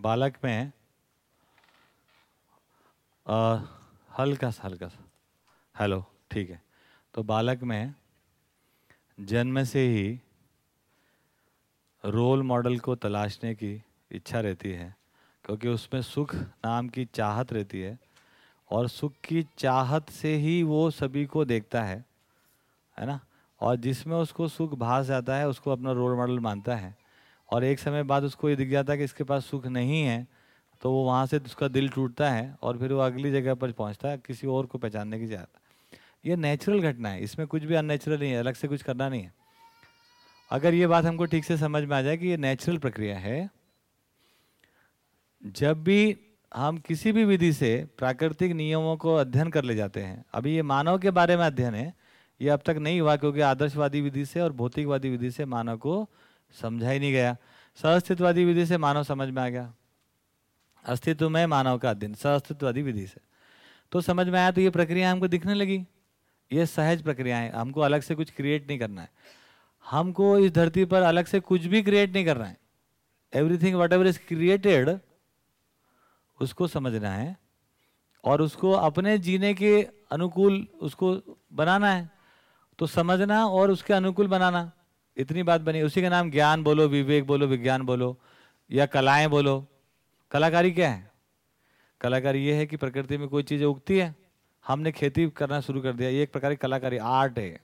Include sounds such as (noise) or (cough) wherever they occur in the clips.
बालक में हल्का सा हल्का सा। हेलो, ठीक है। तो बालक में, जन्म से ही रोल मॉडल को तलाशने की इच्छा रहती है, क्योंकि उसमें सुख नाम की चाहत रहती है और सुख की चाहत से ही वो सभी को देखता है है ना? और जिसमें उसको सुख भास जाता है, उसको अपना रोल मॉडल मानता है। और एक समय बाद उसको ये दिख जाता है कि इसके पास सुख नहीं है तो वो वहाँ से उसका दिल टूटता है और फिर वो अगली जगह पर पहुँचता है, किसी और को पहचानने की चाहता ये नेचुरल घटना है, इसमें कुछ भी अननेचुरल नहीं है, अलग से कुछ करना नहीं है। अगर ये बात हमको ठीक से समझ में आ जाए कि ये नेचुरल प्रक्रिया है, जब भी हम किसी भी विधि से प्राकृतिक नियमों को अध्ययन कर ले जाते हैं, अभी ये मानव के बारे में अध्ययन है, ये अब तक नहीं हुआ क्योंकि आदर्शवादी विधि से और भौतिकवादी विधि से मानव को समझा ही नहीं गया। सहअस्तित्ववादी विधि से मानव समझ में आ गया। अस्तित्व में मानव का अध्ययन सहअस्तित्ववादी विधि से। तो समझ में आया तो ये प्रक्रिया हमको दिखने लगी। ये सहज प्रक्रिया है। हमको अलग से कुछ क्रिएट नहीं करना है। हमको इस धरती पर अलग से कुछ भी क्रिएट नहीं करना है। Everything whatever is created उसको समझना है और उसको अपने जीने के अनुकूल उसको बनाना है। तो समझना और उसके अनुकूल बनाना। इतनी बात बनी, उसी का नाम ज्ञान बोलो, विवेक बोलो, विज्ञान बोलो, या कलाएँ बोलो। कलाकारी क्या है? कलाकारी ये है कि प्रकृति में कोई चीज़ उगती है, हमने खेती करना शुरू कर दिया, ये एक प्रकार की कलाकारी, आर्ट है।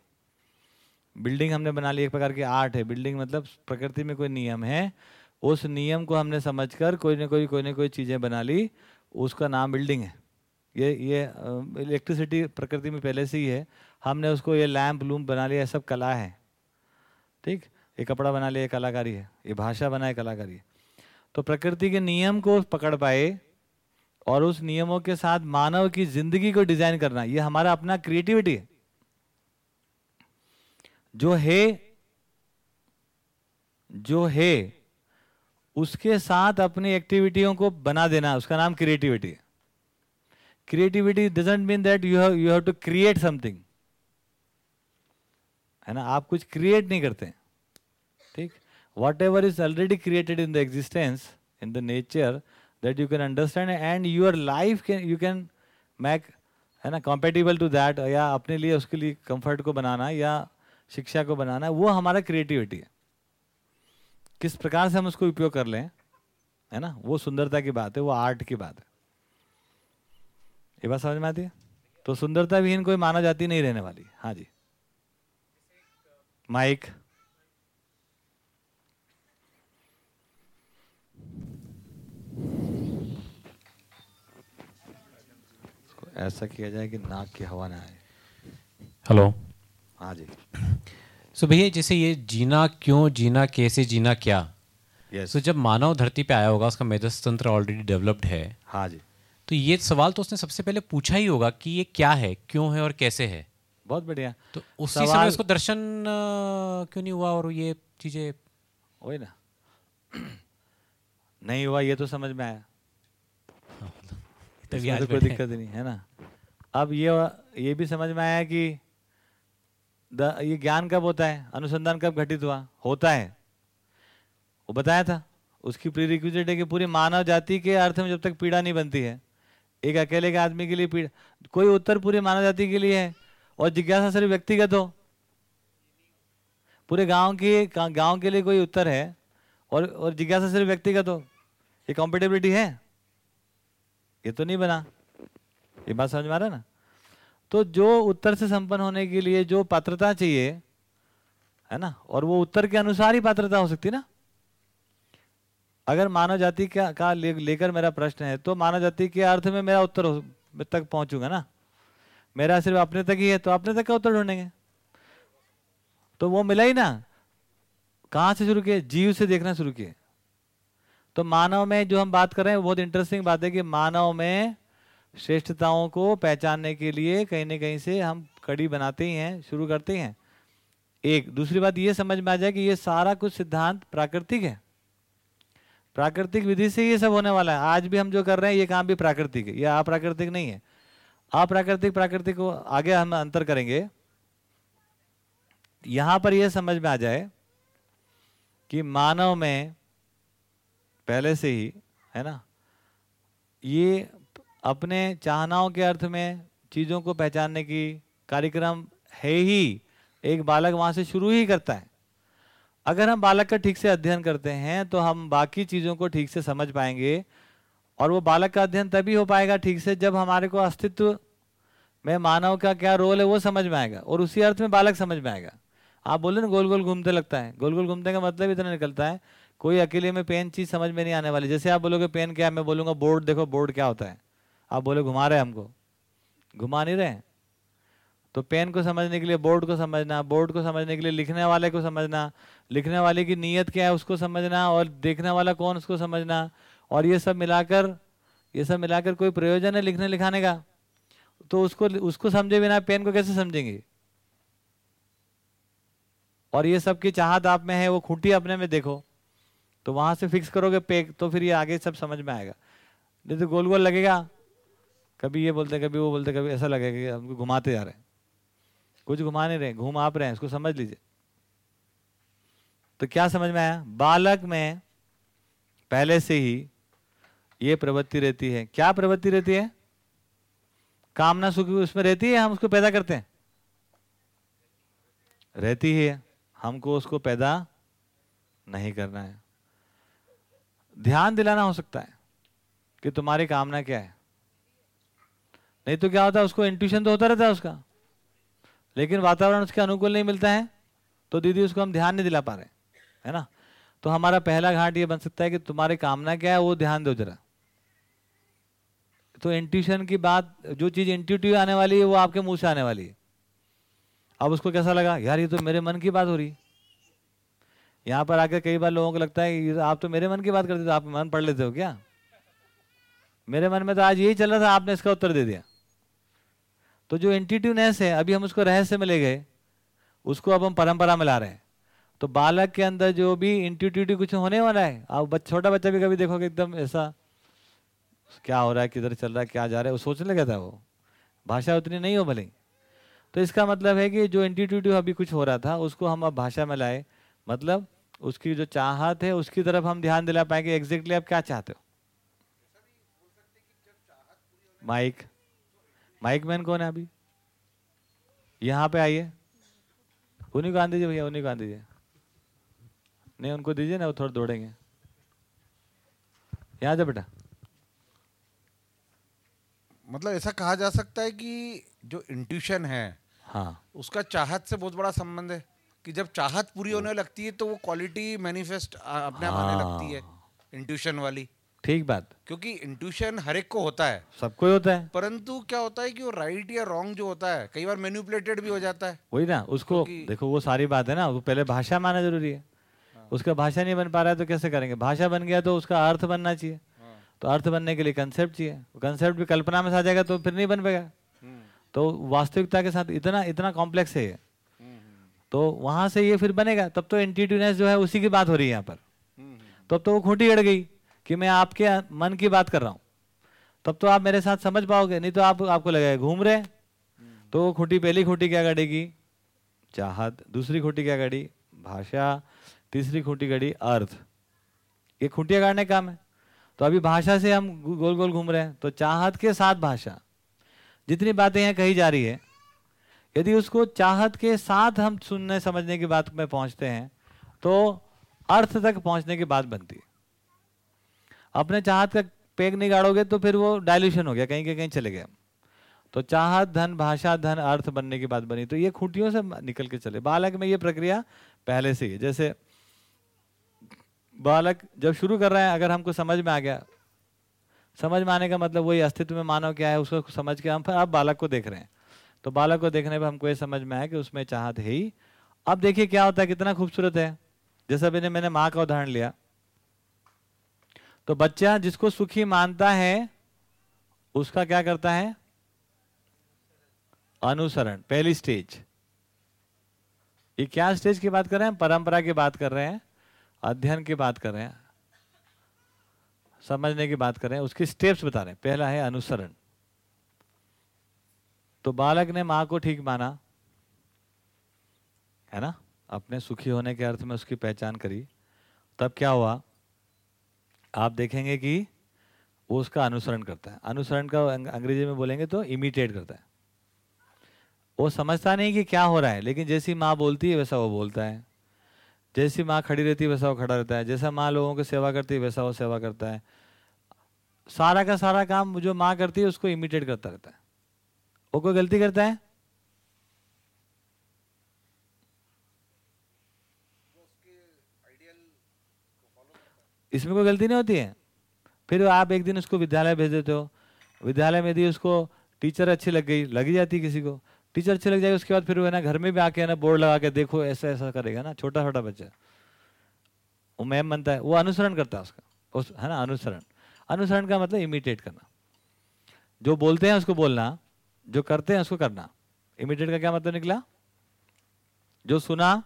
बिल्डिंग हमने बना ली, एक प्रकार की आर्ट है। बिल्डिंग मतलब प्रकृति में कोई नियम है, उस नियम को हमने समझकर कोई ना कोई कोई ना कोई चीज़ें बना ली, उसका नाम बिल्डिंग है। ये ये इलेक्ट्रिसिटी प्रकृति में पहले से ही है, हमने उसको ये लैम्प लूम्प बना लिया सब कला है। ठीक? ये कपड़ा बना लिया कलाकारी है। ये भाषा बनाए कलाकारी है। तो प्रकृति के नियम को पकड़ पाए और उस नियमों के साथ मानव की ज़िंदगी को डिज़ाइन करना, ये हमारा अपना क्रिएटिविटी है। जो है जो है, उसके साथ अपनी एक्टिविटियों को बना देना, उसका नाम क्रिएटिविटी है। Creativity doesn't mean that you have you have to create something है ना? आप कुछ क्रिएट नहीं करते। ठीक? Whatever is already created in the existence in the nature that you can understand and your life can you can make है ना compatible to that या अपने लिए, उसके लिए कंफर्ट को बनाना, या शिक्षा को बनाना, वो हमारा क्रिएटिविटी है। किस प्रकार से हम उसको उपयोग कर लें, है ना? वो सुंदरता की बात है, वो आर्ट की बात है। ये बात समझ में आती है? तो सुंदरता विहीन कोई मानव जाती नहीं रहने वाली। हाँ जी। माइक ऐसा किया जाए कि नाक की हवा ना आए। हेलो हाँ जी। सो so भैया जैसे ये जीना क्यों जीना कैसे जीना क्या? यस सो जब मानव धरती पे आया होगा उसका मेधस तंत्र ऑलरेडी डेवलप्ड है। हाँ जी। तो ये सवाल तो उसने सबसे पहले पूछा ही होगा कि ये क्या है क्यों है और कैसे है? बहुत बढ़िया। तो उसी सवाल- समय उसको दर्शन क्यों नहीं हुआ और ये चीज़ें? वही ना। नहीं हुआ ये तो समझ में आया। तो कोई दिक्कत नहीं है ना? अब ये ये भी समझ में आया कि द, ये ज्ञान कब होता है? अनुसंधान कब घटित हुआ? होता है। वो बताया था उसकी प्री रिक्विजिट है कि पूरी मानव जाति के अर्थ में जब तक पीड़ा नहीं बनती है एक अकेले के आदमी के लिए पीड़ा कोई उत्तर पूरी मानव जाति के लिए है? और जिज्ञासा सिर्फ़ व्यक्तिगत हो। पूरे गाँव के गाँव के लिए कोई उत्तर है और और जिज्ञासा सिर्फ़ व्यक्तिगत हो। ये कॉम्पिटेबिलिटी है? ये तो नहीं बना। ये बात समझ में आ रहा है ना? तो जो उत्तर से संपन्न होने के लिए जो पात्रता चाहिए है ना? और वो उत्तर के अनुसार ही पात्रता हो सकती ना? अगर मानव जाति का, का ले, लेकर मेरा प्रश्न है तो मानव जाति के अर्थ में मेरा उत्तर तक पहुंचूँगा ना? मेरा सिर्फ़ अपने तक ही है तो अपने तक का उत्तर ढूंढेंगे? तो वो मिला ही ना। कहाँ से शुरू किए? जीव से देखना शुरू किए। तो मानव में जो हम बात कर रहे हैं, बहुत इंटरेस्टिंग बात है कि मानव में श्रेष्ठताओं को पहचानने के लिए कहीं ना कहीं से हम कड़ी बनाते ही हैं, शुरू करते ही एक, दूसरी बात ये समझ में आ जाए कि ये सारा कुछ सिद्धांत प्राकृतिक है। प्राकृतिक विधि से ये सब होने वाला है। आज भी हम जो कर रहे हैं, ये काम भी प्राकृतिक है? ये अप्राकृतिक नहीं है। अप्राकृतिक प्राकृतिक को आगे हम अंतर करेंगे। यहाँ पर यह समझ में आ जाए कि मानव में पहले से ही, है ना, ये अपने चाहनाओं के अर्थ में चीज़ों को पहचानने की कार्यक्रम है ही, एक बालक वहाँ से शुरू ही करता है। अगर हम बालक का ठीक से अध्ययन करते हैं तो हम बाकी चीज़ों को ठीक से समझ पाएँगे। और वो बालक का अध्ययन तभी हो पाएगा ठीक से जब हमारे को अस्तित्व में मानव का क्या रोल है वो समझ में आएगा और उसी अर्थ में बालक समझ में आएगा। आप बोले ना गोल गोल घूमते लगता है। गोल गोल घूमते का मतलब इतना निकलता है, कोई अकेले में पेन चीज़ समझ में नहीं आने वाली। जैसे आप बोलोगे पेन क्या है, मैं बोलूँगा बोर्ड देखो बोर्ड क्या होता है। आप बोले घुमा रहे हमको। घुमा नहीं रहे तो पेन को समझने के लिए बोर्ड को समझना बोर्ड को समझने के लिए लिखने वाले को समझना, लिखने वाले की नीयत क्या है उसको समझना और देखने वाला कौन उसको समझना। और ये सब मिलाकर, ये सब मिलाकर कोई प्रयोजन है लिखने लिखाने का? तो उसको उसको समझे बिना पेन को कैसे समझेंगे? और ये सब की चाहत आप में है, वो खूंटी अपने में देखो तो वहाँ से फिक्स करोगे पेग तो फिर ये आगे सब समझ में आएगा। नहीं तो गोल गोल लगेगा। कभी ये बोलते कभी वो बोलते कभी ऐसा लगेगा कि हमको घुमाते जा रहे हैं। कुछ घुमा नहीं रहे, घूम आप रहे हैं इसको समझ लीजिए। तो क्या समझ में आया? बालक में पहले से ही ये प्रवृत्ति रहती है। क्या प्रवृत्ति रहती है? कामना सुख उसमें रहती है हम उसको पैदा करते हैं? रहती है हमको उसको पैदा नहीं करना है। ध्यान दिलाना हो सकता है कि तुम्हारी कामना क्या है। नहीं तो क्या होता है, उसको इंट्यूशन तो होता रहता है उसका। लेकिन वातावरण उसके अनुकूल नहीं मिलता है तो दीदी उसको हम ध्यान नहीं दिला पा रहे है ना? तो हमारा पहला घाट ये बन सकता है कि तुम्हारी कामना क्या है, वो ध्यान दो जरा। तो इंट्यूशन की बात, जो चीज़ इंट्यूटिव आने वाली है, वो आपके मुँह से आने वाली है। अब उसको कैसा लगा? यार, ये तो मेरे मन की बात हो रही है। यहाँ पर आकर कई बार लोगों को लगता है आप तो मेरे मन की बात करते हो आप मन पढ़ लेते हो क्या? मेरे मन में तो आज यही चल रहा था, आपने इसका उत्तर दे दिया। तो जो इंटीटिवनेस है, अभी हम उसको रहस्य में ले गए, उसको अब हम परंपरा में ला रहे हैं। तो बालक के अंदर जो भी इंट्यूटिव कुछ होने वाला है, आप छोटा बच्चा भी कभी देखोगे, एकदम ऐसा क्या हो रहा है, किधर चल रहा है, क्या जा रहा है, वो सोचने लगा था वो। भाषा उतनी नहीं हो भले। तो इसका मतलब है कि जो इंटीट्यूटिव अभी कुछ हो रहा था, उसको हम अब भाषा में लाए। मतलब उसकी जो चाहत है, उसकी तरफ़ हम ध्यान दिला पाएँगे एग्जैक्टली आप क्या चाहते हो। माइक। माइक मैन कौन है अभी? यहाँ पे आइए। उन्हीं को आन दीजिए भैया, उन्हीं को आन दीजिए। नहीं, उनको दीजिए ना, वो थोड़ा दौड़ेंगे। यहाँ जा बेटा। मतलब ऐसा कहा जा सकता है कि जो इंट्यूशन है हाँ। उसका चाहत से बहुत बड़ा संबंध है कि जब चाहत पूरी होने लगती है तो वो क्वालिटी मैनिफेस्ट अपने आप आने लगती है इंट्यूशन वाली। ठीक बात। क्योंकि इंट्यूशन हर एक को होता है। सबको होता है। परंतु क्या होता है कि वो राइट या रॉन्ग जो होता है कई बार मैन्युपुलेटेड भी हो जाता है। वही ना उसको देखो वो सारी बात है ना वो पहले भाषा माना ज़रूरी है। हाँ। उसका भाषा नहीं बन पा रहा है तो कैसे करेंगे? भाषा बन गया तो उसका अर्थ बनना चाहिए। हाँ। तो अर्थ बनने के लिए कंसेप्ट चाहिए। कंसेप्ट भी कल्पना में आ जाएगा तो फिर नहीं बन पाएगा। हम्म। तो वास्तविकता के साथ इतना इतना कॉम्प्लेक्स है ये। हम्म, हम्म। तो वहाँ से ये फिर बनेगा तब तो इंटीट्यूनेस जो है उसी की बात हो रही है यहाँ पर। तब तो वो खोटी अड़ गई कि मैं आपके मन की बात कर रहा हूँ। तब तो आप मेरे साथ समझ पाओगे नहीं तो आप आपको लगेगा घूम रहे तो वो खोटी पहली खोटी क्या गाड़ेगी? चाहत दूसरी खोटी क्या गाड़ी? भाषा तीसरी खोटी गाड़ी अर्थ। ये खुटिया गाड़ने का काम है। तो अभी भाषा से हम गोल गोल घूम रहे हैं। तो चाहत के साथ भाषा, जितनी बातें यहाँ कही जा रही है, यदि उसको चाहत के साथ हम सुनने, समझने की बात में पहुँचते हैं तो अर्थ तक पहुँचने की बात बनती है। अपने चाहत का पेग नहीं गाड़ोगे तो फिर वो डायल्यूशन हो गया, कहीं के कहीं चले गए। तो चाहत, धन, भाषा, धन, अर्थ बनने की बात बनी। तो ये खूंटियों से निकल के चले। बालक में ये प्रक्रिया पहले से ही। जैसे बालक जब शुरू कर रहे हैं, अगर हमको समझ में आ गया, समझ में आने का मतलब वही अस्तित्व में मानव क्या है, उसको समझ के हम फिर आप बालक को देख रहे हैं। तो बालक को देखने पर हमको ये समझ में आया कि उसमें चाहत है ही। अब देखिए क्या होता है, कितना खूबसूरत है। जैसा मैंने मैंने माँ का उदाहरण लिया। तो बच्चा जिसको सुखी मानता है, उसका क्या करता है? अनुसरण, पहली स्टेज। ये क्या स्टेज की बात कर रहे हैं? परंपरा की बात कर रहे हैं। अध्ययन की बात कर रहे हैं समझने की बात कर रहे हैं उसकी स्टेप्स बता रहे हैं। पहला है अनुसरण। तो बालक ने माँ को ठीक माना, है ना? अपने सुखी होने के अर्थ में उसकी पहचान करी। तब क्या हुआ? आप देखेंगे कि वो उसका अनुसरण करता है। अनुसरण का अंग्रेज़ी में बोलेंगे तो इमिटेट करता है। वो समझता नहीं कि क्या हो रहा है, लेकिन जैसी माँ बोलती है, वैसा वो बोलता है। जैसी माँ खड़ी रहती है, वैसा वो खड़ा रहता है। जैसा माँ लोगों की सेवा करती है, वैसा वो सेवा करता है। सारा का सारा काम जो माँ करती है, उसको इमिटेट करता रहता है। वो कोई गलती करता है? इसमें कोई गलती नहीं होती है। फिर आप एक दिन उसको विद्यालय भेज देते हो। विद्यालय में यदि उसको टीचर अच्छी लग गई, लगी जाती किसी को। टीचर लग जाएगी, उसके बाद फिर वो है ना घर में भी आके है ना बोर्ड लगा के देखो, ऐसा ऐसा करेगा ना, छोटा छोटा बच्चा। वो मैम बनता है, वो अनुसरण करता है उसका, उस, है ना, अनुसरण। अनुसरण का मतलब इमिटेट करना। जो बोलते हैं उसको बोलना, जो करते हैं उसको करना। इमिटेट का क्या मतलब निकला? जो सुना,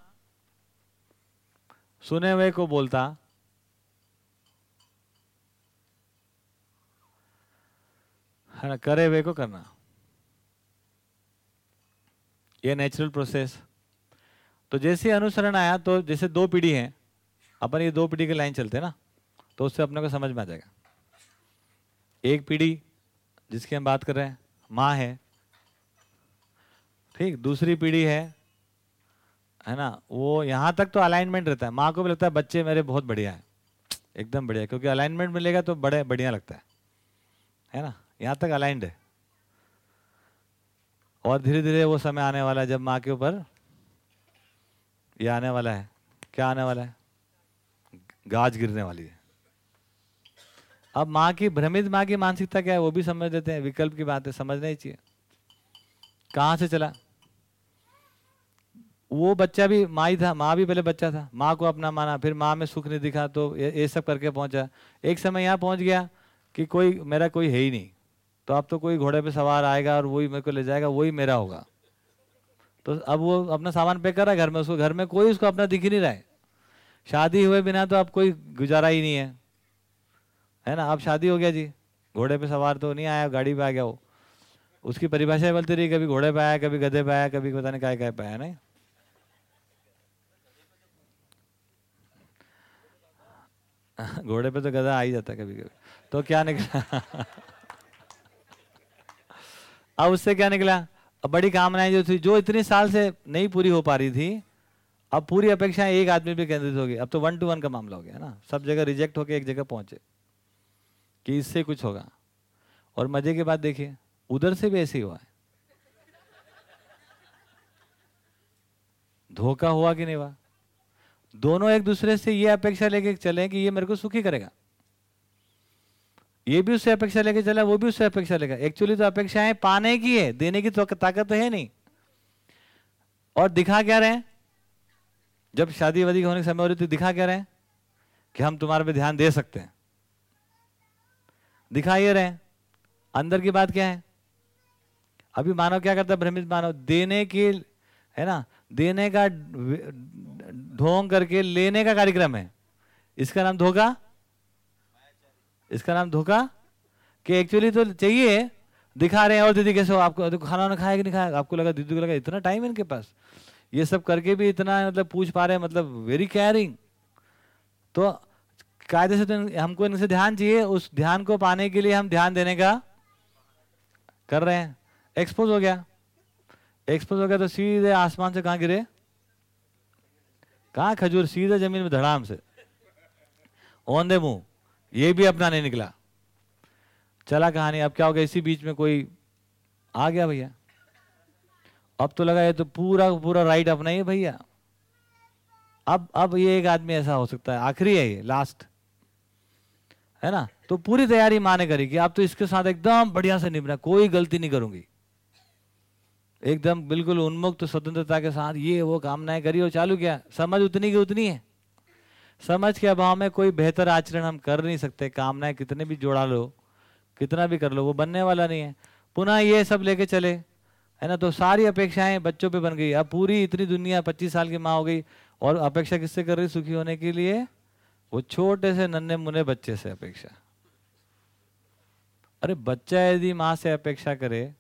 सुने हुए को बोलता। है ना, करे हुए को करना। ये नेचुरल प्रोसेस तो जैसे अनुसरण आया तो जैसे दो पीढ़ी हैं, अपन ये दो पीढ़ी के लाइन चलते हैं ना तो उससे अपने को समझ में आ जाएगा। एक पीढ़ी जिसकी हम बात कर रहे हैं, माँ है, ठीक, दूसरी पीढ़ी है है ना, वो यहाँ तक तो अलाइनमेंट रहता है। माँ को भी लगता है, बच्चे मेरे बहुत बढ़िया है। एकदम बढ़िया, क्योंकि अलाइनमेंट मिलेगा तो बड़े, बढ़िया लगता है। है ना, यहाँ तक अलाइंड है। और धीरे धीरे वो समय आने वाला है जब माँ के ऊपर ये आने वाला है। क्या आने वाला है? गाज गिरने वाली है। अब माँ की, भ्रमित माँ की मानसिकता क्या है वो भी समझ लेते हैं। विकल्प की बात है, समझना ही चाहिए। कहाँ से चला? वो बच्चा भी, माँ ही था, माँ भी पहले बच्चा था। माँ को अपना माना, फिर माँ में सुख नहीं दिखा तो ये ये सब करके पहुँचा। एक समय यहाँ पहुँच गया कि कोई, मेरा कोई है ही नहीं। तो अब तो कोई घोड़े पे सवार आएगा और वही मेरे को ले जाएगा, वही मेरा होगा। तो अब वो अपना सामान पैक कर रहा है घर में, उसको घर में कोई उसको अपना दिख ही नहीं रहा है। शादी हुए बिना तो अब कोई गुजारा ही नहीं है। है ना? अब शादी हो गया जी। घोड़े पे सवार तो नहीं आया, गाड़ी पे आ गया वो। उसकी परिभाषा बोलती रही, कभी घोड़े पे आया, कभी गधे पे आया, कभी पता नहीं काय काय पे आया, नहीं? (laughs) घोड़े पे तो गधा आ ही जाता कभी कभी तो क्या निकला? (laughs) अब उससे क्या निकला? अब बड़ी कामनाएँ जो थी, जो इतनी साल से नहीं पूरी हो पा रही थी, अब पूरी अपेक्षाएँ एक आदमी पे केंद्रित होगी अब तो वन टू वन का मामला हो गया ना? सब जगह रिजेक्ट होकर एक जगह पहुँचे कि इससे कुछ होगा। और मज़े के बाद देखिए, उधर से भी ऐसे ही हुआ है। धोखा हुआ कि नहीं हुआ? दोनों एक दूसरे से ये अपेक्षा लेके चले कि ये मेरे को सुखी करेगा। ये भी उससे अपेक्षा लेके चला, वो भी उससे अपेक्षा लेगा एक्चुअली तो अपेक्षाएँ पाने की है, देने की तो ताकत तो है नहीं। और दिखा क्या रहे जब शादी वादी होने के समय हो रही थी, दिखा क्या रहे कि हम तुम्हारे पे ध्यान दे सकते हैं। दिखा ये रहे अंदर की बात क्या है? अभी मानव क्या करता है? भ्रमित मानव। देने की, है ना? देने का ढोंग करके लेने का कार्यक्रम है। इसका नाम धोखा? इसका नाम धोखा? कि एक्चुअली तो चाहिए, दिखा रहे हैं, और दीदी कैसे हो? आपको, देखो, खाना वाना खाया कि नहीं खाया? आपको लगा, दीदी को लगा, इतना टाइम है इनके पास। ये सब करके भी इतना मतलब पूछ पा रहे हैं मतलब वेरी केयरिंग तो कायदे से तो हमको इनसे ध्यान चाहिए, उस ध्यान को पाने के लिए हम ध्यान देने का कर रहे हैं। एक्सपोज हो गया। एक्सपोज हो गया तो सीधे आसमान से कहा गिरे? कहा खजूर? सीधे ज़मीन में धड़ाम से। ओन दे मुँह ये भी अपना नहीं निकला। चला कहानी, अब क्या हो गया? इसी बीच में कोई आ गया भैया। अब तो लगा ये तो पूरा पूरा राइट अपना ही भैया। अब अब ये एक आदमी ऐसा हो सकता है। आखिरी है ये लास्ट है ना? तो पूरी तैयारी माने करेगी अब तो इसके साथ एकदम बढ़िया से निभना, कोई गलती नहीं करूँगी। एकदम बिल्कुल उन्मुक्त तो स्वतंत्रता के साथ ये वो कामनाएँ करी और चालू किया। समझ उतनी की उतनी है। समझ के अभाव में कोई बेहतर आचरण हम कर नहीं सकते, कामनाएँ कितने भी जोड़ा लो, कितना भी कर लो, वो बनने वाला नहीं है। पुनः ये सब लेके चले, है ना? तो सारी अपेक्षाएँ बच्चों पे बन गई। अब पूरी इतनी दुनिया पच्चीस साल की माँ हो गई, और अपेक्षा किससे कर रही? सुखी होने के लिए वो छोटे से नन्हे मुन्ने बच्चे से अपेक्षा। अरे, बच्चा यदि माँ से अपेक्षा करे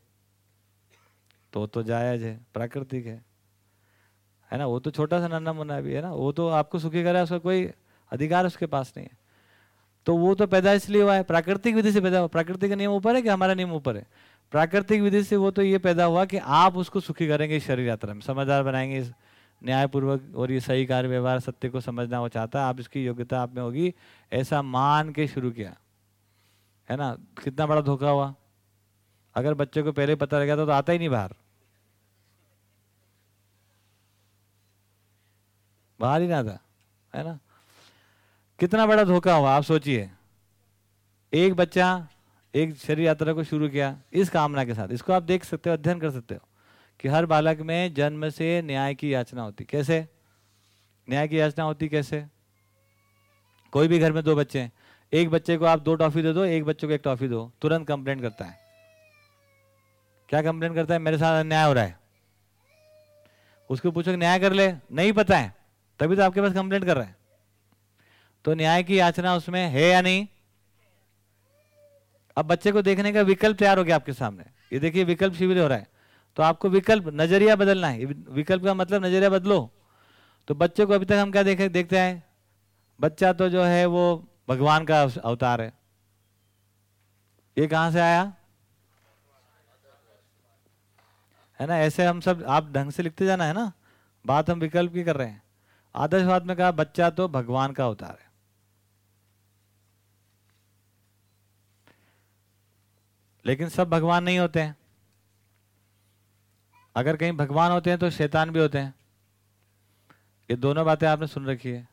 तो तो जायज़ है, प्राकृतिक है। है ना? वो तो छोटा सा नन्ना मुन्ना भी है ना? वो तो आपको सुखी करे उसका कोई अधिकार उसके पास नहीं है। तो वो तो पैदा इसलिए हुआ है प्राकृतिक विधि से पैदा हुआ। प्राकृतिक नियम ऊपर है कि हमारा नियम ऊपर है? प्राकृतिक विधि से वो तो ये पैदा हुआ कि आप उसको सुखी करेंगे इस शरीर यात्रा में। समझदार बनाएँगे न्यायपूर्वक और ये सही कार्य व्यवहार सत्य को समझना वो चाहता है। आप इसकी योग्यता आप में होगी ऐसा मान के शुरू किया। है ना? कितना बड़ा धोखा हुआ। अगर बच्चे को पहले पता लग गया तो, तो आता ही नहीं बाहर। बाहर ही ना था, है ना? कितना बड़ा धोखा हुआ, आप सोचिए। एक बच्चा, एक शरीर यात्रा को शुरू किया, इस कामना के साथ। इसको आप देख सकते हो, अध्ययन कर सकते हो, कि हर बालक में जन्म से न्याय की याचना होती। कैसे? न्याय की याचना होती कैसे? कोई भी घर में दो बच्चे हैं, एक बच्चे को आप दो टॉफी दे दो, एक बच्चे को एक टॉफी दो, तुरंत कंप्लेंट करता है। क्या कंप्लेंट करता है? मेरे साथ अन्याय हो रहा है। उसको पूछो न्याय कर ले, नहीं पता है। तभी तो आपके पास कंप्लेंट कर रहा है। तो न्याय की याचना उसमें है या नहीं? अब बच्चे को देखने का विकल्प तैयार हो गया आपके सामने। ये देखिए, विकल्प शिविर हो रहा है। तो आपको विकल्प, नज़रिया बदलना है। विकल्प का मतलब नज़रिया बदलो। तो बच्चे को अभी तक हम क्या देखे, देखते हैं बच्चा तो जो है वो भगवान का अवतार है। ये कहाँ से आया? है ना, ऐसे हम सब, आप ढंग से लिखते जाना है ना। बात हम विकल्प की कर रहे हैं। आदर्शवाद में कहा, बच्चा तो भगवान का अवतार है। लेकिन सब भगवान नहीं होते हैं। अगर कहीं भगवान होते हैं तो शैतान भी होते हैं। ये दोनों बातें आपने सुन रखी है।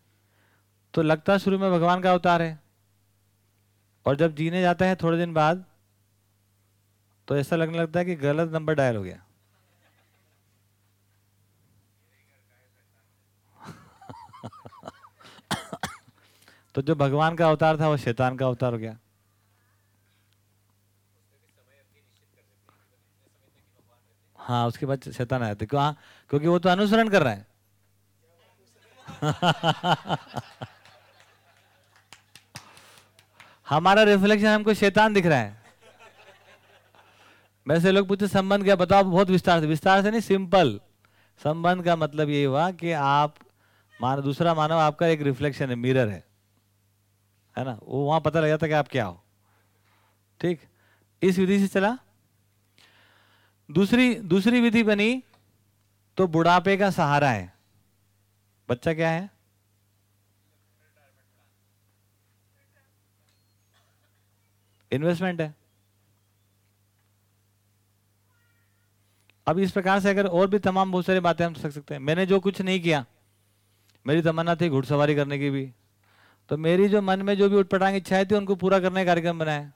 तो लगता शुरू में भगवान का अवतार है। और जब जीने जाता है थोड़े दिन बाद तो ऐसा लगने लगता है कि गलत नंबर डायल हो गया। तो जो भगवान का अवतार था, वो शैतान का अवतार हो गया। हाँ उसके बाद शैतान आए थे। क्यों? हाँ क्योंकि वो तो अनुसरण कर रहा है। (laughs) हमारा रिफ्लेक्शन हमको शैतान दिख रहा है। वैसे लोग पूछते, संबंध क्या? बताओ बहुत विस्तार से। विस्तार से नहीं सिंपल संबंध का मतलब ये हुआ कि आप मान, दूसरा मानव आपका एक रिफ्लेक्शन है मिरर है। है ना? वो वहाँ पता लग जाता कि आप क्या हो। ठीक? इस विधि से चला। दूसरी दूसरी विधि बनी तो बुढ़ापे का सहारा है। बच्चा क्या है? इन्वेस्टमेंट है। अब इस प्रकार से अगर और भी तमाम बहुत सारी बातें हम कर सकते हैं। मैंने जो कुछ नहीं किया, मेरी तमन्ना थी घुड़सवारी करने की भी। तो मेरी जो मन में जो भी उठपटांग इच्छाएँ थी, उनको पूरा करने का कार्यक्रम बनाया।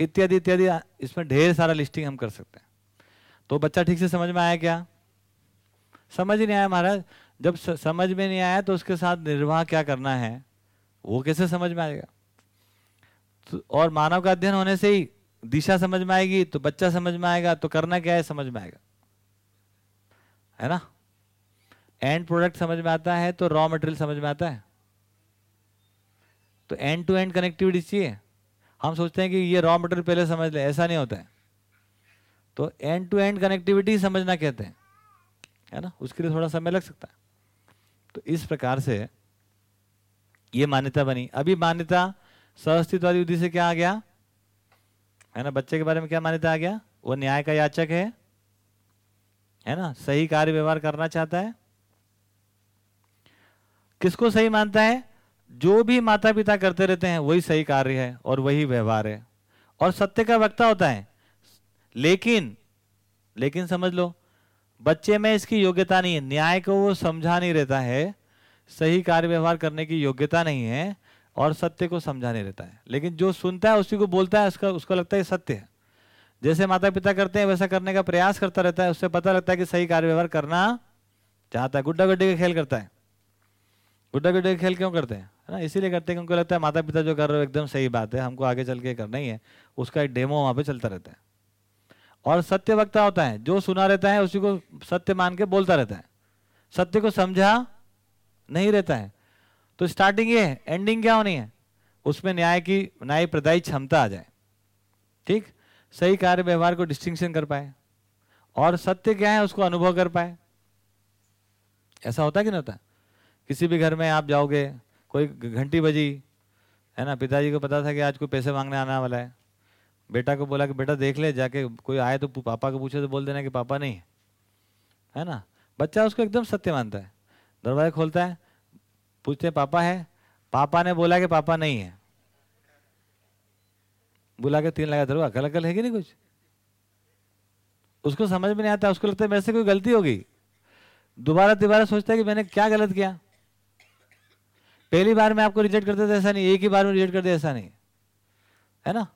इत्यादि इत्यादि इसमें ढेर सारा लिस्टिंग हम कर सकते हैं। तो बच्चा ठीक से समझ में आया क्या? समझ नहीं आया महाराज। जब समझ में नहीं आया तो उसके साथ निर्वाह क्या करना है, वो कैसे समझ में आएगा? तो और मानव का अध्ययन होने से ही दिशा समझ में आएगी तो बच्चा समझ में आएगा तो करना क्या है, समझ में आएगा। है ना? एंड प्रोडक्ट समझ में आता है तो रॉ मटेरियल समझ में आता है। तो एंड टू एंड कनेक्टिविटी चाहिए। हम सोचते हैं कि ये रॉ मटेरियल पहले समझ ले, ऐसा नहीं होता है। तो एंड टू एंड कनेक्टिविटी समझना कहते हैं, है ना? उसके लिए थोड़ा समय लग सकता है। तो इस प्रकार से ये मान्यता बनी। अभी मान्यता सहअस्तित्ववादी विधि से क्या आ गया? है ना, बच्चे के बारे में क्या मान्यता आ गया? वो न्याय का याचक है है ना? सही कार्य व्यवहार करना चाहता है। किसको सही मानता है? जो भी माता पिता करते रहते हैं, वही सही कार्य है और वही व्यवहार है। और सत्य का वक्ता होता है। लेकिन लेकिन समझ लो, बच्चे में इसकी योग्यता नहीं है। न्याय को वो समझा नहीं रहता है। सही कार्य व्यवहार करने की योग्यता नहीं है और सत्य को समझा नहीं रहता है। लेकिन जो सुनता है, उसी को बोलता है, उसका, उसको लगता है सत्य है। जैसे माता पिता करते हैं, वैसा करने का प्रयास करता रहता है, उससे पता लगता है कि सही कार्य व्यवहार करना चाहता है। गुड्डा गुड्डी का खेल करता है। गुड्डा गुड्डी का खेल क्यों करते हैं? है ना? इसीलिए करते हैं क्योंकि लगता है माता पिता जो कर रहे हो एकदम सही बात है, हमको आगे चल के करना ही है। उसका एक डेमो वहाँ पे चलता रहता है। और सत्य वक्ता होता है, जो सुना रहता है, उसी को सत्य मान के बोलता रहता है। सत्य को समझा नहीं रहता है। तो स्टार्टिंग ये है एंडिंग क्या होनी है? उसमें न्याय की, न्याय प्रदायी क्षमता आ जाए। ठीक? सही कार्य व्यवहार को डिस्टिंक्शन कर पाए। और सत्य क्या है, उसको अनुभव कर पाए। ऐसा होता कि नहीं होता? किसी भी घर में आप जाओगे कोई घंटी बजी, है ना? पिताजी को पता था कि आज कोई पैसे मांगने आने वाला है। बेटा को बोला कि बेटा देख ले, जाके कोई आए तो पापा को पूछे तो बोल देना कि पापा नहीं है। ना? बच्चा उसको एकदम सत्य मानता है। दरवाज़ा खोलता है, पूछते हैं, पापा है? पापा ने बोला कि पापा नहीं है। बुला के तीन लगा धरो अकल अकल है कि नहीं कुछ? उसको समझ में नहीं आता, उसको लगता है मेरे से कोई गलती होगी दोबारा दोबारा सोचता है कि मैंने क्या गलत किया। पहली बार में आपको रिजेक्ट करते थे, ऐसा नहीं, एक ही बार में रिजेक्ट कर दिया ऐसा नहीं। है ना?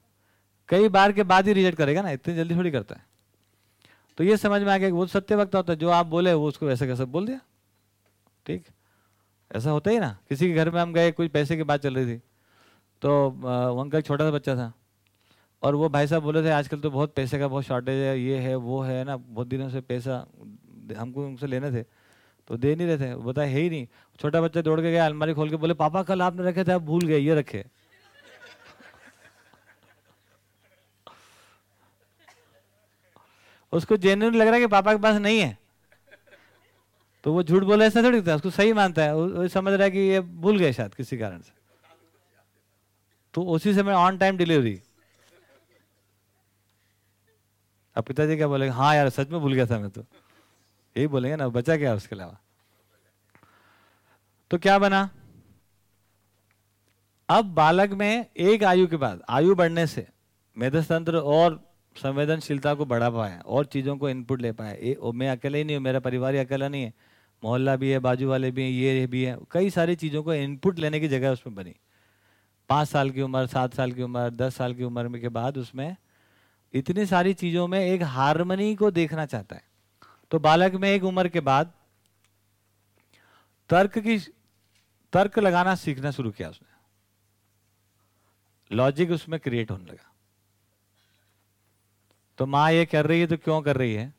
कई बार के बाद ही रिजेक्ट करेगा ना, इतनी जल्दी थोड़ी करता है। तो ये समझ में आ गया वो सत्य वक्त होता है, जो आप बोले, वो उसको वैसे कैसे बोल दिया। ठीक? ऐसा होता ही ना, किसी के घर में हम गए कुछ पैसे की बात चल रही थी तो वो अंकल छोटा सा बच्चा था, और वो भाई साहब बोले थे, आजकल तो बहुत पैसे का बहुत शॉर्टेज है, ये है, वो है ना, बहुत दिनों से पैसा, हमको उनसे लेने थे तो दे नहीं रहे थे बताए है ही नहीं। छोटा बच्चा दौड़ के गया, अलमारी खोल के बोले, पापा, कल आपने रखे थे, आप भूल गए, ये रखे। उसको जेन्यून लग रहा है कि पापा के पास नहीं है। तो वो झूठ बोले, ऐसा थोड़ी उसको सही मानता है। वो समझ रहा है कि ये भूल गए शायद किसी कारण से। तो उसी समय ऑन टाइम डिलीवरी अब पिताजी क्या बोले हाँ यार, सच में भूल गया था मैं तो। यही बोलेंगे ना, बचा क्या उसके अलावा? तो क्या बना? अब बालक में एक आयु के बाद, आयु बढ़ने से मेधस्तंत्र और संवेदनशीलता को बढ़ा पाए, और चीज़ों को इनपुट ले पाए। मैं अकेले ही नहीं हूँ, मेरा परिवार ही अकेला नहीं है। मोहल्ला भी है, बाजू वाले भी हैं, ये भी है। कई सारी चीज़ों को इनपुट लेने की जगह उसमें बनी। पाँच साल की उम्र, सात साल की उम्र, दस साल की उम्र के बाद उसमें इतनी सारी चीज़ों में एक हारमोनी को देखना चाहता है। तो बालक में एक उम्र के बाद तर्क की, तर्क लगाना सीखना शुरू किया उसने। लॉजिक उसमें क्रिएट होने लगा। तो माँ ये कर रही है तो क्यों कर रही है?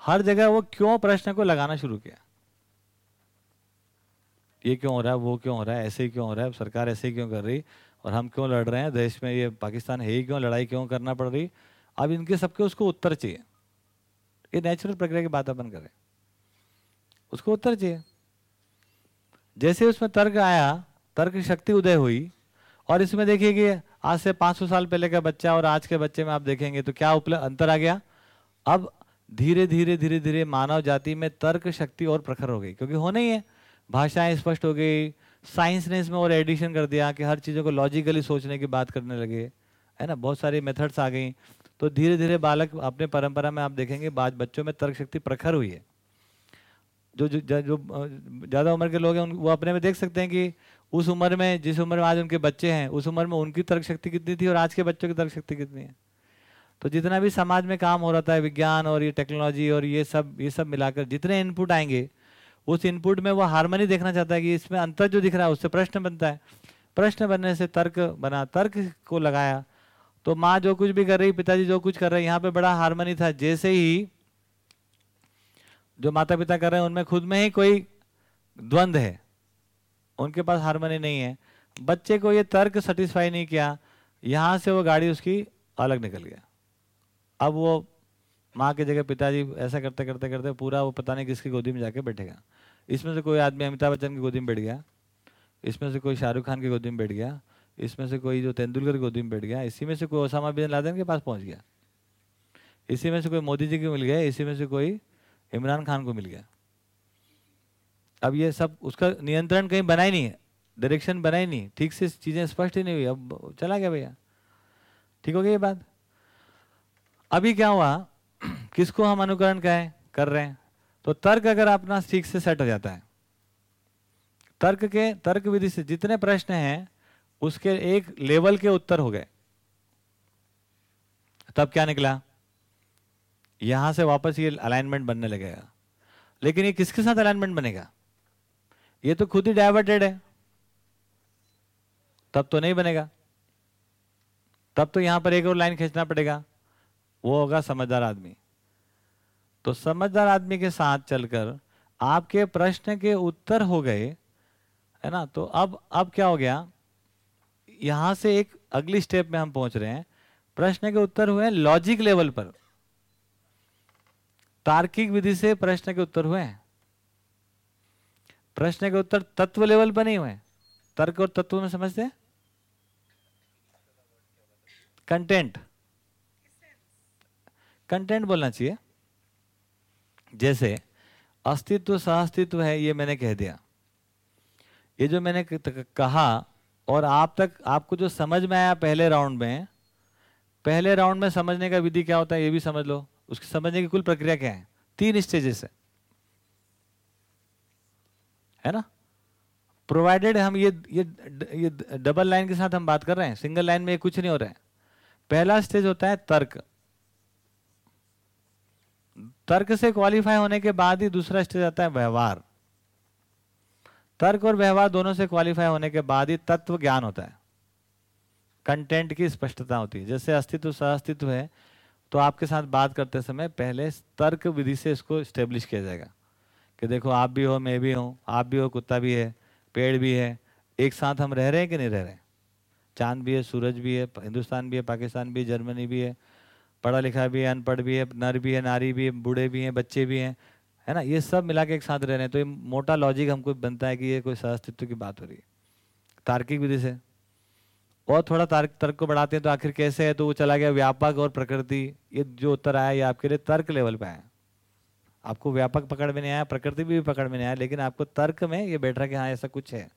हर जगह वो क्यों प्रश्न को लगाना शुरू किया? ये क्यों हो रहा है, वो क्यों हो रहा है, ऐसे ही क्यों हो रहा है सरकार ऐसे ही क्यों कर रही? और हम क्यों लड़ रहे हैं? देश में ये पाकिस्तान है ही क्यों? लड़ाई क्यों करना पड़ रही? अब इनके सबके उसको उत्तर चाहिए। ये नेचुरल प्रक्रिया की बात अपन करें। उसको उत्तर चाहिए। जैसे उसमें तर्क आया, तर्क शक्ति उदय हुई, और इसमें देखिए कि आज से 500 साल पहले का बच्चा और आज के बच्चे में आप देखेंगे तो क्या उपलब्ध अंतर आ गया? अब धीरे धीरे धीरे धीरे मानव जाति में तर्क शक्ति और प्रखर हो गई, क्योंकि होना ही है। भाषाएँ स्पष्ट हो गई साइंस ने इसमें और एडिशन कर दिया कि हर चीज़ों को लॉजिकली सोचने की बात करने लगे, है ना? बहुत सारी मेथड्स आ गई। तो धीरे धीरे बालक अपने परंपरा में आप देखेंगे बाद बच्चों में तर्क शक्ति प्रखर हुई है। जो जो ज़्यादा उम्र के लोग हैं वो अपने में देख सकते हैं कि उस उम्र में, जिस उम्र में आज उनके बच्चे हैं, उस उम्र में उनकी तर्क शक्ति कितनी थी और आज के बच्चों की तर्क शक्ति कितनी है। तो जितना भी समाज में काम हो रहा है विज्ञान और ये टेक्नोलॉजी और ये सब ये सब मिलाकर जितने इनपुट आएँगे, उस इनपुट में वो हारमोनी देखना चाहता है कि इसमें अंतर जो दिख रहा है, उससे प्रश्न बनता है। प्रश्न बनने से तर्क बना, तर्क को लगाया तो माँ जो कुछ भी कर रही, पिताजी जो कुछ कर रहे, यहाँ पे बड़ा हारमोनी था। जैसे ही जो माता पिता कर रहे हैं, उनमें खुद में ही कोई द्वंद है। उनके पास हारमोनी नहीं है। बच्चे को ये तर्क सेटिस्फाई नहीं किया। यहाँ से वो गाड़ी उसकी अलग निकल गया। अब वो माँ की जगह पिताजी ऐसा करते करते करते पूरा वो पता नहीं किसकी गोदी में जाके बैठेगा। इसमें से कोई आदमी अमिताभ बच्चन की गोदी में बैठ गया। इसमें से कोई शाहरुख खान की गोदी में बैठ गया। इसमें से कोई जो तेंदुलकर गोदी में बैठ गया, इसी में से कोई ओसामा बिन लादेन के पास पहुँच गया। इसी में से कोई मोदी जी को मिल गया, इसी में से कोई इमरान खान को मिल गया। अब ये सब, उसका नियंत्रण कहीं बना ही नहीं है डायरेक्शन बना ही नहीं, ठीक से चीज़ें स्पष्ट ही नहीं हुई, अब चला गया भैया। ठीक हो गया ये बात? अभी क्या हुआ? (clears throat) किसको हम अनुकरण कहें कर रहे हैं? तो तर्क अगर अपना ठीक से सेट हो जाता है, तर्क के, तर्क विधि से जितने प्रश्न हैं उसके एक लेवल के उत्तर हो गए। तब क्या निकला? यहाँ से वापस ये अलाइनमेंट बनने लगेगा। लेकिन ये किसके साथ अलाइनमेंट बनेगा? ये तो खुद ही डाइवर्टेड है। तब तो नहीं बनेगा। तब तो यहाँ पर एक और लाइन खींचना पड़ेगा। वो होगा समझदार आदमी। तो समझदार आदमी के साथ चलकर आपके प्रश्न के उत्तर हो गए, है ना? तो अब अब क्या हो गया? यहाँ से एक अगली स्टेप में हम पहुँच रहे हैं। प्रश्न के उत्तर हुए हैं लॉजिक लेवल पर। तार्किक विधि से प्रश्न के उत्तर हुए हैं। प्रश्न के उत्तर तत्व लेवल पर नहीं हुए तर्क और तत्व में समझते कंटेंट कंटेंट बोलना चाहिए। जैसे, अस्तित्व सहअस्तित्व है, ये मैंने कह दिया। ये जो मैंने कहा और आप तक, आपको जो समझ में आया पहले राउंड में, पहले राउंड में समझने का विधि क्या होता है, ये भी समझ लो। उसकी समझने की कुल प्रक्रिया क्या है? तीन स्टेजेस है। है ना? प्रोवाइडेड हम ये ये ये डबल लाइन के साथ हम बात कर रहे हैं सिंगल लाइन में कुछ नहीं हो रहा है। पहला स्टेज होता है तर्क। तर्क से क्वालिफाई होने के बाद ही दूसरा स्टेज आता है व्यवहार। तर्क और व्यवहार दोनों से क्वालिफाई होने के बाद ही तत्व ज्ञान होता है कंटेंट की स्पष्टता होती है जैसे अस्तित्व सहअस्तित्व है तो आपके साथ बात करते समय पहले तर्क विधि से इसको स्टेब्लिश किया जाएगा कि देखो आप भी हो मैं भी हूँ आप भी हो कुत्ता भी है पेड़ भी है एक साथ हम रह रहे हैं कि नहीं रह रहे चाँद भी है सूरज भी है हिंदुस्तान भी है पाकिस्तान भी है जर्मनी भी है पढ़ा लिखा भी है अनपढ़ भी है नर भी है नारी भी है बूढ़े भी हैं बच्चे भी हैं है ना? ये सब मिला के एक साथ रह रहे हैं तो ये मोटा लॉजिक हमको बनता है कि ये कोई सहअस्तित्व की बात हो रही है। तार्किक विधि से। और थोड़ा तर्क तर्क को बढ़ाते हैं तो आखिर कैसे है? तो वो चला गया व्यापक और प्रकृति। ये जो उत्तर आया, ये आपके लिए तर्क लेवल पे आया। आपको व्यापक पकड़ में नहीं आया, प्रकृति भी भी पकड़ में नहीं आया, लेकिन आपको तर्क में ये बैठ रहा कि हाँ ऐसा कुछ है।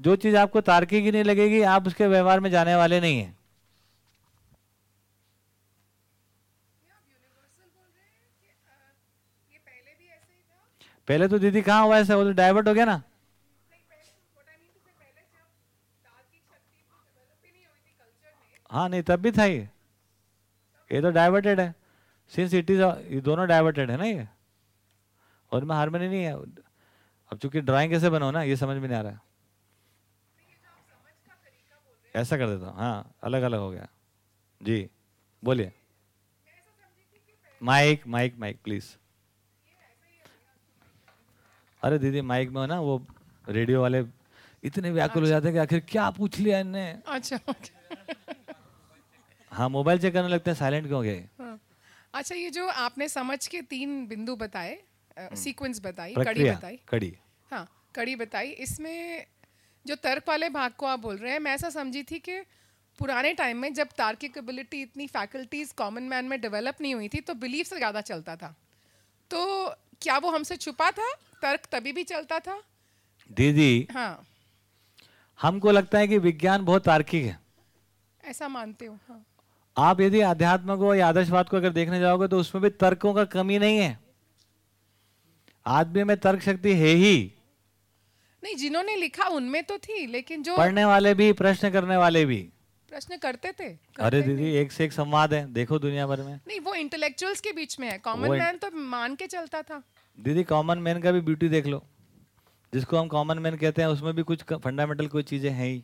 जो चीज़ आपको तार्किक ही नहीं लगेगी, आप उसके व्यवहार में जाने वाले नहीं है। पहले तो दीदी कहाँ हुआ ऐसा वो तो डाइवर्ट हो गया ना। हाँ नहीं, तब भी था ये। ये तो डाइवर्टेड है। सिंस इट इज़ ये दोनों डाइवर्टेड है ना ये। और में हारमोनी नहीं है। अब चूँकि ड्राइंग कैसे बनाओ ना, ये समझ में नहीं आ रहा है। ऐसा कर देता हूँ। हाँ अलग अलग हो गया। जी, बोलिए। माइक माइक माइक प्लीज़ अरे दीदी माइक में ना वो रेडियो वाले इतने व्याकुल हो जाते हैं कि आखिर क्या पूछ लिया इनने? अच्छा हाँ मोबाइल चेक करने लगते हैं साइलेंट क्यों गए? हाँ। अच्छा ये जो आपने समझ के तीन बिंदु बताए सीक्वेंस बताई कड़ी बताई। कड़ी। हाँ कड़ी बताई। इसमें जो तर्क वाले भाग को आप बोल रहे हैं मैं ऐसा समझी थी कि पुराने टाइम में जब तार्किक एबिलिटी इतनी फैकल्टीज कॉमन मैन में डेवलप नहीं हुई थी तो बिलीफ से ज़्यादा चलता था। तो क्या वो हमसे छुपा था? तर्क तभी भी चलता था? दीदी हाँ। हमको लगता है कि विज्ञान बहुत तार्किक है। ऐसा मानते हो हाँ। आप यदि अध्यात्म को या आदर्शवाद को अगर देखने जाओगे तो उसमें भी तर्कों का कमी नहीं है। आदमी में तर्क शक्ति है ही। नहीं जिन्होंने लिखा उनमें तो थी लेकिन जो पढ़ने वाले भी प्रश्न करने वाले भी। प्रश्न करते थे करते अरे दीदी एक से एक संवाद है देखो दुनिया भर में। नहीं वो इंटेलेक्चुअल्स के बीच में है। कॉमन मैन तो मान के चलता था। दीदी कॉमन मैन का भी ब्यूटी देख लो। जिसको हम कॉमन मैन कहते हैं, उसमें भी कुछ फंडामेंटल कोई चीज़ें हैं ही।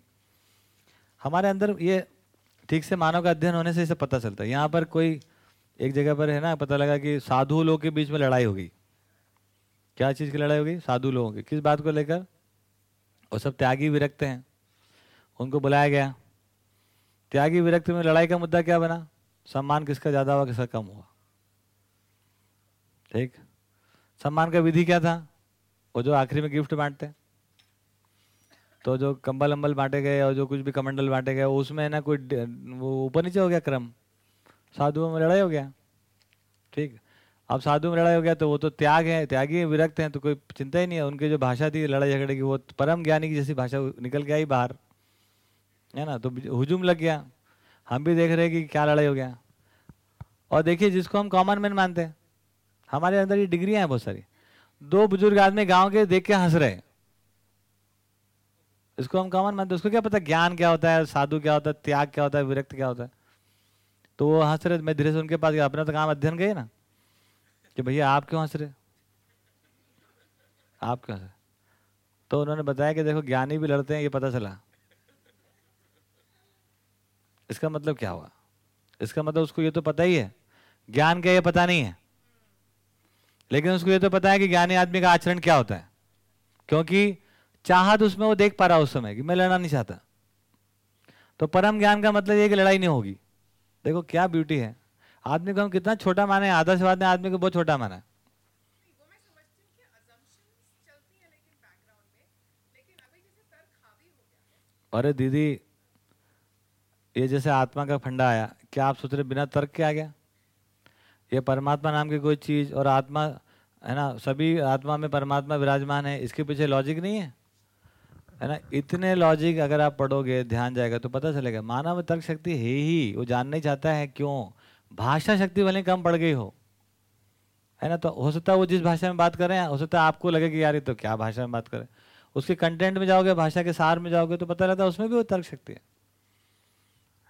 हमारे अंदर ये ठीक से मानव का अध्ययन होने से इसे पता चलता है। यहाँ पर कोई एक जगह पर है ना, पता लगा कि साधु लोगों के बीच में लड़ाई हो गई क्या चीज़ की लड़ाई हो गई साधु लोगों की। किस बात को लेकर? वो सब त्यागी विरक्त हैं। उनको बुलाया गया। त्यागी विरक्त में लड़ाई का मुद्दा क्या बना? सम्मान किसका ज़्यादा हुआ, किसका कम हुआ? ठीक? सम्मान का विधि क्या था? वो जो आखिरी में गिफ्ट बांटते तो जो कंबल अम्बल बांटे गए और जो कुछ भी कमंडल बांटे गए, उसमें ना कोई वो ऊपर नीचे हो गया क्रम? साधुओं में लड़ाई हो गया? ठीक। अब साधु में लड़ाई हो गया तो वो तो त्याग है, त्यागी विरक्त हैं तो कोई चिंता ही नहीं है। उनकी जो भाषा थी, लड़ाई झगड़े की, वो परम ज्ञानी की जैसी भाषा निकल गया ही बाहर। है ना? तो हुजूम लग गया। हम भी देख रहे कि क्या लड़ाई हो गया। और देखिए, जिसको हम कॉमन मैन मानते हैं हमारे अंदर ये डिग्रियाँ हैं बहुत सारी। दो बुज़ुर्ग आदमी गाँव के देख के हंस रहे इसको हम कॉमन मानते उसको क्या पता ज्ञान क्या होता है, साधु क्या होता है, त्याग क्या होता है, विरक्त क्या होता है। तो वो हंस रहे मैं धीरे से उनके पास गया। अपना तो काम अध्ययन गए ना। कि भैया आप क्यों हंस रहे आप क्यों हंस रहे तो उन्होंने बताया कि देखो, ज्ञानी भी लड़ते हैं, ये पता चला। इसका मतलब क्या हुआ? इसका मतलब उसको ये तो पता ही है। ज्ञान का ये पता नहीं है। लेकिन उसको ये तो पता है कि ज्ञानी आदमी का आचरण क्या होता है। क्योंकि चाहत उसमें वो देख पा रहा उस समय कि मैं लड़ना नहीं चाहता। तो परम ज्ञान का मतलब ये कि लड़ाई नहीं होगी। देखो क्या ब्यूटी है। आदमी को हम कितना छोटा माने, आदर्शवाद ने आदमी को बहुत छोटा माना है। अरे दीदी, ये जैसे आत्मा का फंडा आया, क्या आप सोच रहे बिना तर्क के आ गया? ये परमात्मा नाम की कोई चीज़ और आत्मा, है ना, सभी आत्मा में परमात्मा विराजमान है, इसके पीछे लॉजिक नहीं है? है ना, इतने लॉजिक अगर आप पढ़ोगे, ध्यान जाएगा तो पता चलेगा, मानव तर्क शक्ति है ही, वो जानना ही चाहता है क्यों? भाषा शक्ति भले कम पड़ गई हो। है ना तो हो सकता है वो जिस भाषा में बात कर रहे हैं हो सकता है आपको लगे कि यार ये तो क्या भाषा में बात करें उसके कंटेंट में जाओगे, भाषा के सार में जाओगे तो पता रहता है उसमें भी वो तर्क शक्ति है।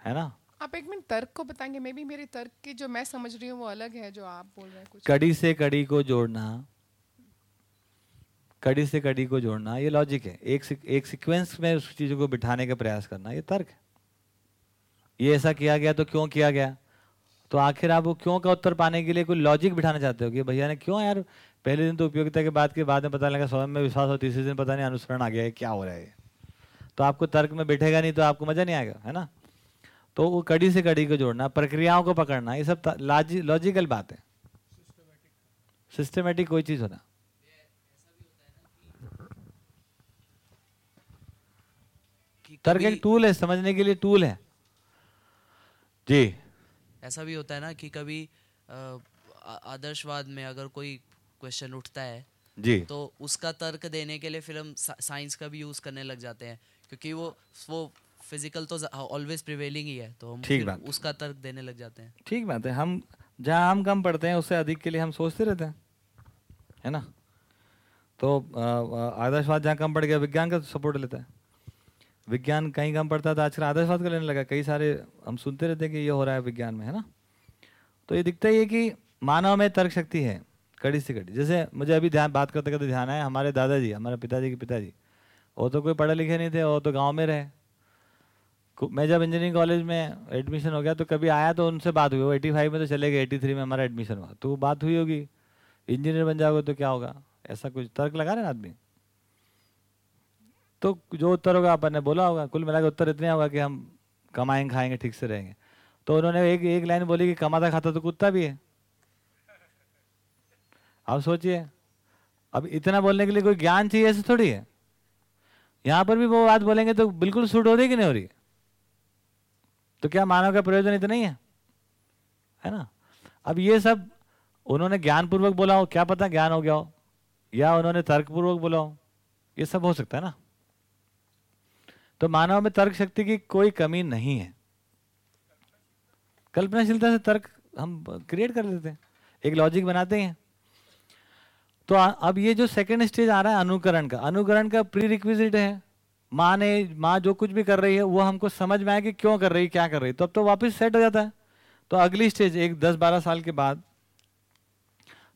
है ना? आप एक मिनट तर्क को बताएँगे? मे बी मेरे तर्क की जो मैं समझ रही हूँ वो अलग है, जो आप बोल रहे हैं, कुछ कड़ी से कड़ी को जोड़ना। कड़ी से कड़ी को जोड़ना, ये लॉजिक है। एक एक सीक्वेंस में उस चीज़ों को बिठाने का प्रयास करना, ये तर्क है। ये ऐसा किया गया तो क्यों किया गया? तो आखिर आप वो क्यों का उत्तर पाने के लिए कोई लॉजिक बिठाना चाहते हो कि भैया ने क्यों यार पहले दिन तो उपयोगिता के बाद के बाद में पता लगा स्वयं में विश्वास हो तीसरे दिन पता नहीं अनुसरण आ गया है, क्या हो रहा है? तो आपको तर्क में बैठेगा नहीं तो आपको मज़ा नहीं आएगा, है ना? तो वो कड़ी से कड़ी को जोड़ना प्रक्रियाओं को पकड़ना ये सब लॉजिकल बात है। सिस्टमेटिक कोई चीज़ होना। तर्क एक टूल है समझने के लिए टूल है। जी। ऐसा भी होता है ना कि कभी आदर्शवाद में अगर कोई क्वेश्चन उठता है जी। तो उसका तर्क देने के लिए फिर हम साइंस का भी यूज़ करने लग जाते हैं। क्योंकि वो वो फ़िज़िकल तो ऑलवेज प्रिवेलिंग ही है तो हम ठीक बात। उसका तर्क देने लग जाते हैं। ठीक बात है हम जहाँ हम कम पढ़ते हैं उससे अधिक के लिए हम सोचते रहते हैं है ना? तो आदर्शवाद जहाँ कम पड़ गया विज्ञान का सपोर्ट लेता है। विज्ञान कहीं कम पड़ता था आजकल आदर्शवाद का लेने लगा कई सारे हम सुनते रहते हैं कि ये हो रहा है विज्ञान में है ना? तो ये दिखता ही है कि मानव में तर्क शक्ति है कड़ी से कड़ी। जैसे मुझे अभी ध्यान बात करते करते ध्यान आया हमारे दादाजी हमारे पिताजी के पिताजी वो तो कोई पढ़े लिखे नहीं थे वो तो गाँव में रहे। मैं जब इंजीनियरिंग कॉलेज में एडमिशन हो गया तो कभी आया तो उनसे बात हुई, वो एटी फाइव में तो चले गए एटी थ्री में हमारा एडमिशन हुआ। तो बात हुई होगी इंजीनियर बन जाओगे तो क्या होगा? ऐसा कुछ तर्क लगा रहे ना आदमी? तो जो उत्तर होगा, अपन ने बोला होगा, कुल मिला उत्तर इतने होगा कि हम कमाएँगे, खाएँगे, ठीक से रहेंगे। तो उन्होंने एक एक लाइन बोली कि कमाता खाता तो कुत्ता भी है। आप सोचिए, अब इतना बोलने के लिए कोई ज्ञान चाहिए ऐसे थोड़ी है? यहाँ पर भी वो बात बोलेंगे तो बिल्कुल सूट हो रही कि नहीं हो रही तो क्या मानव का प्रयोजन इतना ही है? है ना? अब ये सब उन्होंने ज्ञानपूर्वक बोला हो, क्या पता ज्ञान हो गया हो? या उन्होंने तर्क पूर्वक बोला हो? ये सब हो सकता है ना? तो मानव में तर्क शक्ति की कोई कमी नहीं है। कल्पनाशीलता से तर्क हम क्रिएट कर लेते हैं। एक लॉजिक बनाते हैं। तो अब ये जो सेकंड स्टेज आ रहा है अनुकरण का अनुकरण का प्री रिक्विजिट है। माँ ने, माँ जो कुछ भी कर रही है, वो हमको समझ में आया कि क्यों कर रही है, क्या कर रही तो अब तो वापस सेट हो जाता है। तो अगली स्टेज एक दस बारह साल के बाद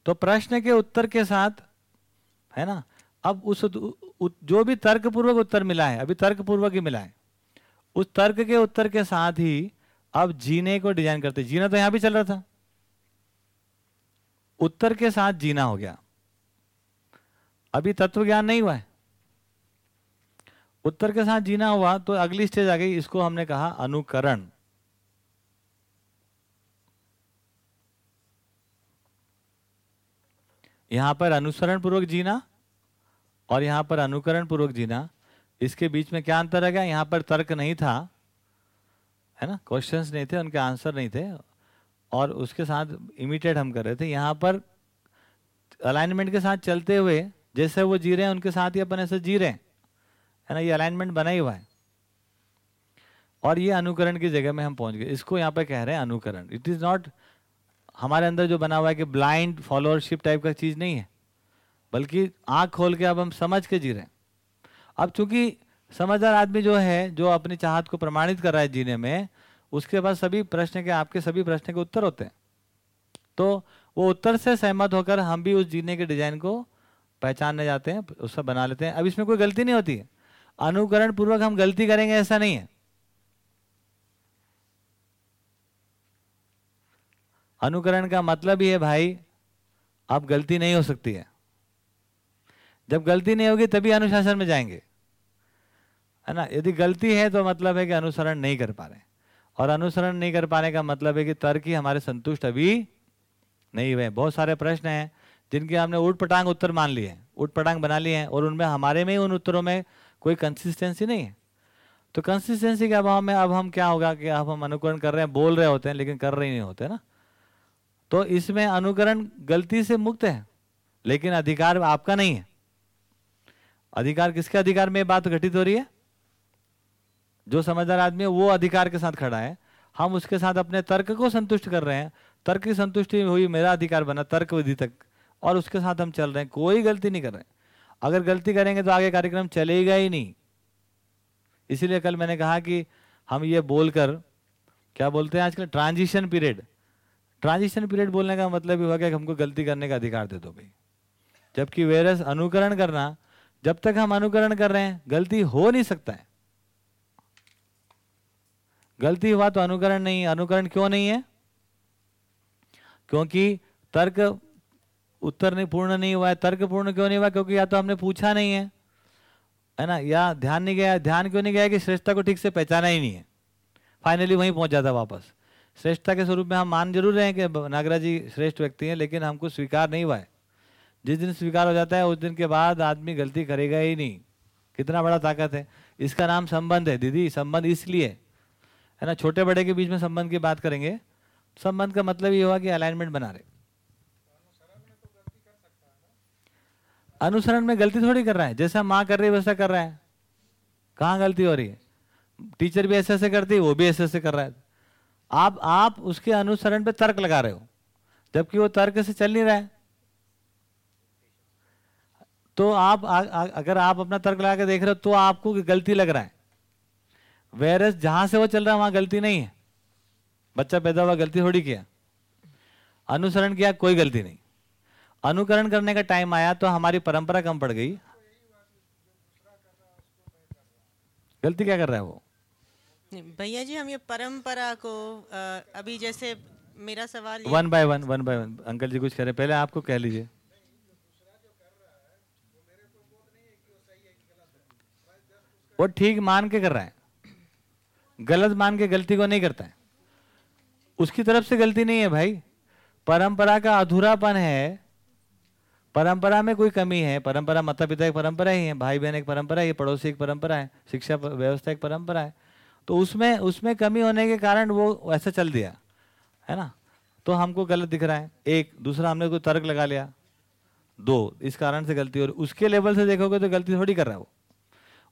तो प्रश्न के उत्तर के साथ, है ना, अब उस जो भी तर्क पूर्वक उत्तर मिला है, अभी तर्क पूर्वक ही मिला है, उस तर्क के उत्तर के साथ ही अब जीने को डिज़ाइन करते जीना तो यहाँ भी चल रहा था। उत्तर के साथ जीना हो गया। अभी तत्व ज्ञान नहीं हुआ है। उत्तर के साथ जीना हुआ तो अगली स्टेज आ गई, इसको हमने कहा अनुकरण। यहाँ पर अनुसरण पूर्वक जीना और यहाँ पर अनुकरण पूर्वक जीना, इसके बीच में क्या अंतर है गया? यहाँ पर तर्क नहीं था, है ना? क्वेश्चंस नहीं थे, उनके आंसर नहीं थे, और उसके साथ इमिटेट हम कर रहे थे। यहाँ पर अलाइनमेंट के साथ चलते हुए, जैसे वो जी रहे हैं, उनके साथ ही अपन ऐसे जी रहे हैं। है ना, ये अलाइनमेंट बना ही हुआ है। और ये अनुकरण की जगह में हम पहुँच गए। इसको यहाँ पे कह रहे हैं अनुकरण। इट इज़ नॉट हमारे अंदर जो बना हुआ है कि ब्लाइंड फॉलोअरशिप टाइप का चीज़ नहीं है, बल्कि आँख खोल के अब हम समझ के जी रहे हैं। अब चूँकि समझदार आदमी जो है, जो अपनी चाहत को प्रमाणित कर रहा है जीने में, उसके बाद सभी प्रश्न के, आपके सभी प्रश्न के उत्तर होते हैं। तो वो उत्तर से सहमत होकर हम भी उस जीने के डिज़ाइन को पहचानने जाते हैं, उससे बना लेते हैं। अब इसमें कोई गलती नहीं होती है। अनुकरण पूर्वक हम गलती करेंगे, ऐसा नहीं है। अनुकरण का मतलब ही है, भाई, अब गलती नहीं हो सकती है। जब गलती नहीं होगी, तभी अनुशासन में जाएँगे। है ना? यदि गलती है तो मतलब है कि अनुसरण नहीं कर पा रहे और अनुसरण नहीं कर पाने का मतलब है कि तर्क ही हमारे संतुष्ट अभी नहीं हुए बहुत सारे प्रश्न हैं, जिनके हमने उठ पटांग उत्तर मान लिए उठ पटांग बना लिए हैं, और उनमें हमारे में ही उन उत्तरों में कोई कंसिस्टेंसी नहीं है। तो कंसिस्टेंसी के अभाव में अब हम क्या होगा कि अब हम अनुकरण कर रहे हैं, बोल रहे होते हैं, लेकिन कर रहे नहीं होते ना। तो इसमें अनुकरण गलती से मुक्त है, लेकिन अधिकार आपका नहीं है। अधिकार किसके अधिकार में बात घटित हो रही है? जो समझदार आदमी है, वो अधिकार के साथ खड़ा है। हम उसके साथ अपने तर्क को संतुष्ट कर रहे हैं। तर्क की संतुष्टि हुई, मेरा अधिकार बना तर्क विधि तक। और उसके साथ हम चल रहे हैं, कोई गलती नहीं कर रहे अगर गलती करेंगे तो आगे कार्यक्रम चलेगा ही नहीं। इसीलिए कल मैंने कहा कि हम ये बोलकर, क्या बोलते हैं आजकल ट्रांजिशन पीरियड ट्रांजिशन पीरियड बोलने का मतलब ये हुआ कि हमको गलती करने का अधिकार दे दो भाई। जबकि वेरस अनुकरण करना, जब तक हम अनुकरण कर रहे हैं, गलती हो नहीं सकता है। गलती हुआ तो अनुकरण नहीं, अनुकरण क्यों नहीं है? क्योंकि तर्क उत्तर नहीं, पूर्ण नहीं हुआ है, तर्क पूर्ण क्यों नहीं हुआ? क्योंकि या तो हमने पूछा नहीं है है ना? या ध्यान नहीं गया, ध्यान क्यों नहीं गया कि श्रेष्ठता को ठीक से पहचाना ही नहीं है? फाइनली वहीं पहुँच जाता वापस। श्रेष्ठता के स्वरूप में हम मान ज़रूर रहे हैं कि नागराज जी श्रेष्ठ व्यक्ति हैं, लेकिन हमको स्वीकार नहीं हुआ है। जिस दिन स्वीकार हो जाता है, उस दिन के बाद आदमी गलती करेगा ही नहीं। कितना बड़ा ताकत है। इसका नाम संबंध है, दीदी, संबंध इसलिए, है ना? छोटे बड़े के बीच में संबंध की बात करेंगे। संबंध का मतलब ये हुआ कि अलाइनमेंट बना रहे। अनुसरण में गलती थोड़ी कर रहा है। जैसा माँ कर रही है वैसा कर रहा है। कहाँ गलती हो रही है? टीचर भी ऐसे ऐसे करती है वो भी ऐसे ऐसे कर रहा है। आप आप उसके अनुसरण पे तर्क लगा रहे हो जबकि वो तर्क से चल नहीं रहा है। तो आप आ, आ, अगर आप अपना तर्क लगा के देख रहे हो तो आपको गलती लग रहा है। वेरस जहाँ से वो चल रहा है वहाँ गलती नहीं है। बच्चा पैदा हुआ गलती थोड़ी किया। अनुसरण किया कोई गलती नहीं। अनुकरण करने का टाइम आया तो हमारी परंपरा कम पड़ गई। गलती क्या कर रहा है वो? भैया जी हम ये परंपरा को अ, अभी जैसे मेरा सवाल one by one one by one uncle ji कुछ कह रहे पहले आपको कह लीजिए। वो ठीक मान के कर रहा है। गलत मान के गलती को नहीं करता है। उसकी तरफ़ से गलती नहीं है भाई। परंपरा का अधूरापन है। परंपरा में कोई कमी है? परंपरा माता पिता एक परंपरा ही है भाई बहन एक परंपरा है पड़ोसी एक परंपरा है, शिक्षा व्यवस्था एक परंपरा है। तो उसमें उसमें कमी होने के कारण वो ऐसा चल दिया, है ना? तो हमको गलत दिख रहा है। एक, दूसरा हमने कोई तर्क लगा लिया। दो, इस कारण से गलती रही। उसके लेवल से देखोगे तो गलती थोड़ी कर रहा है वो।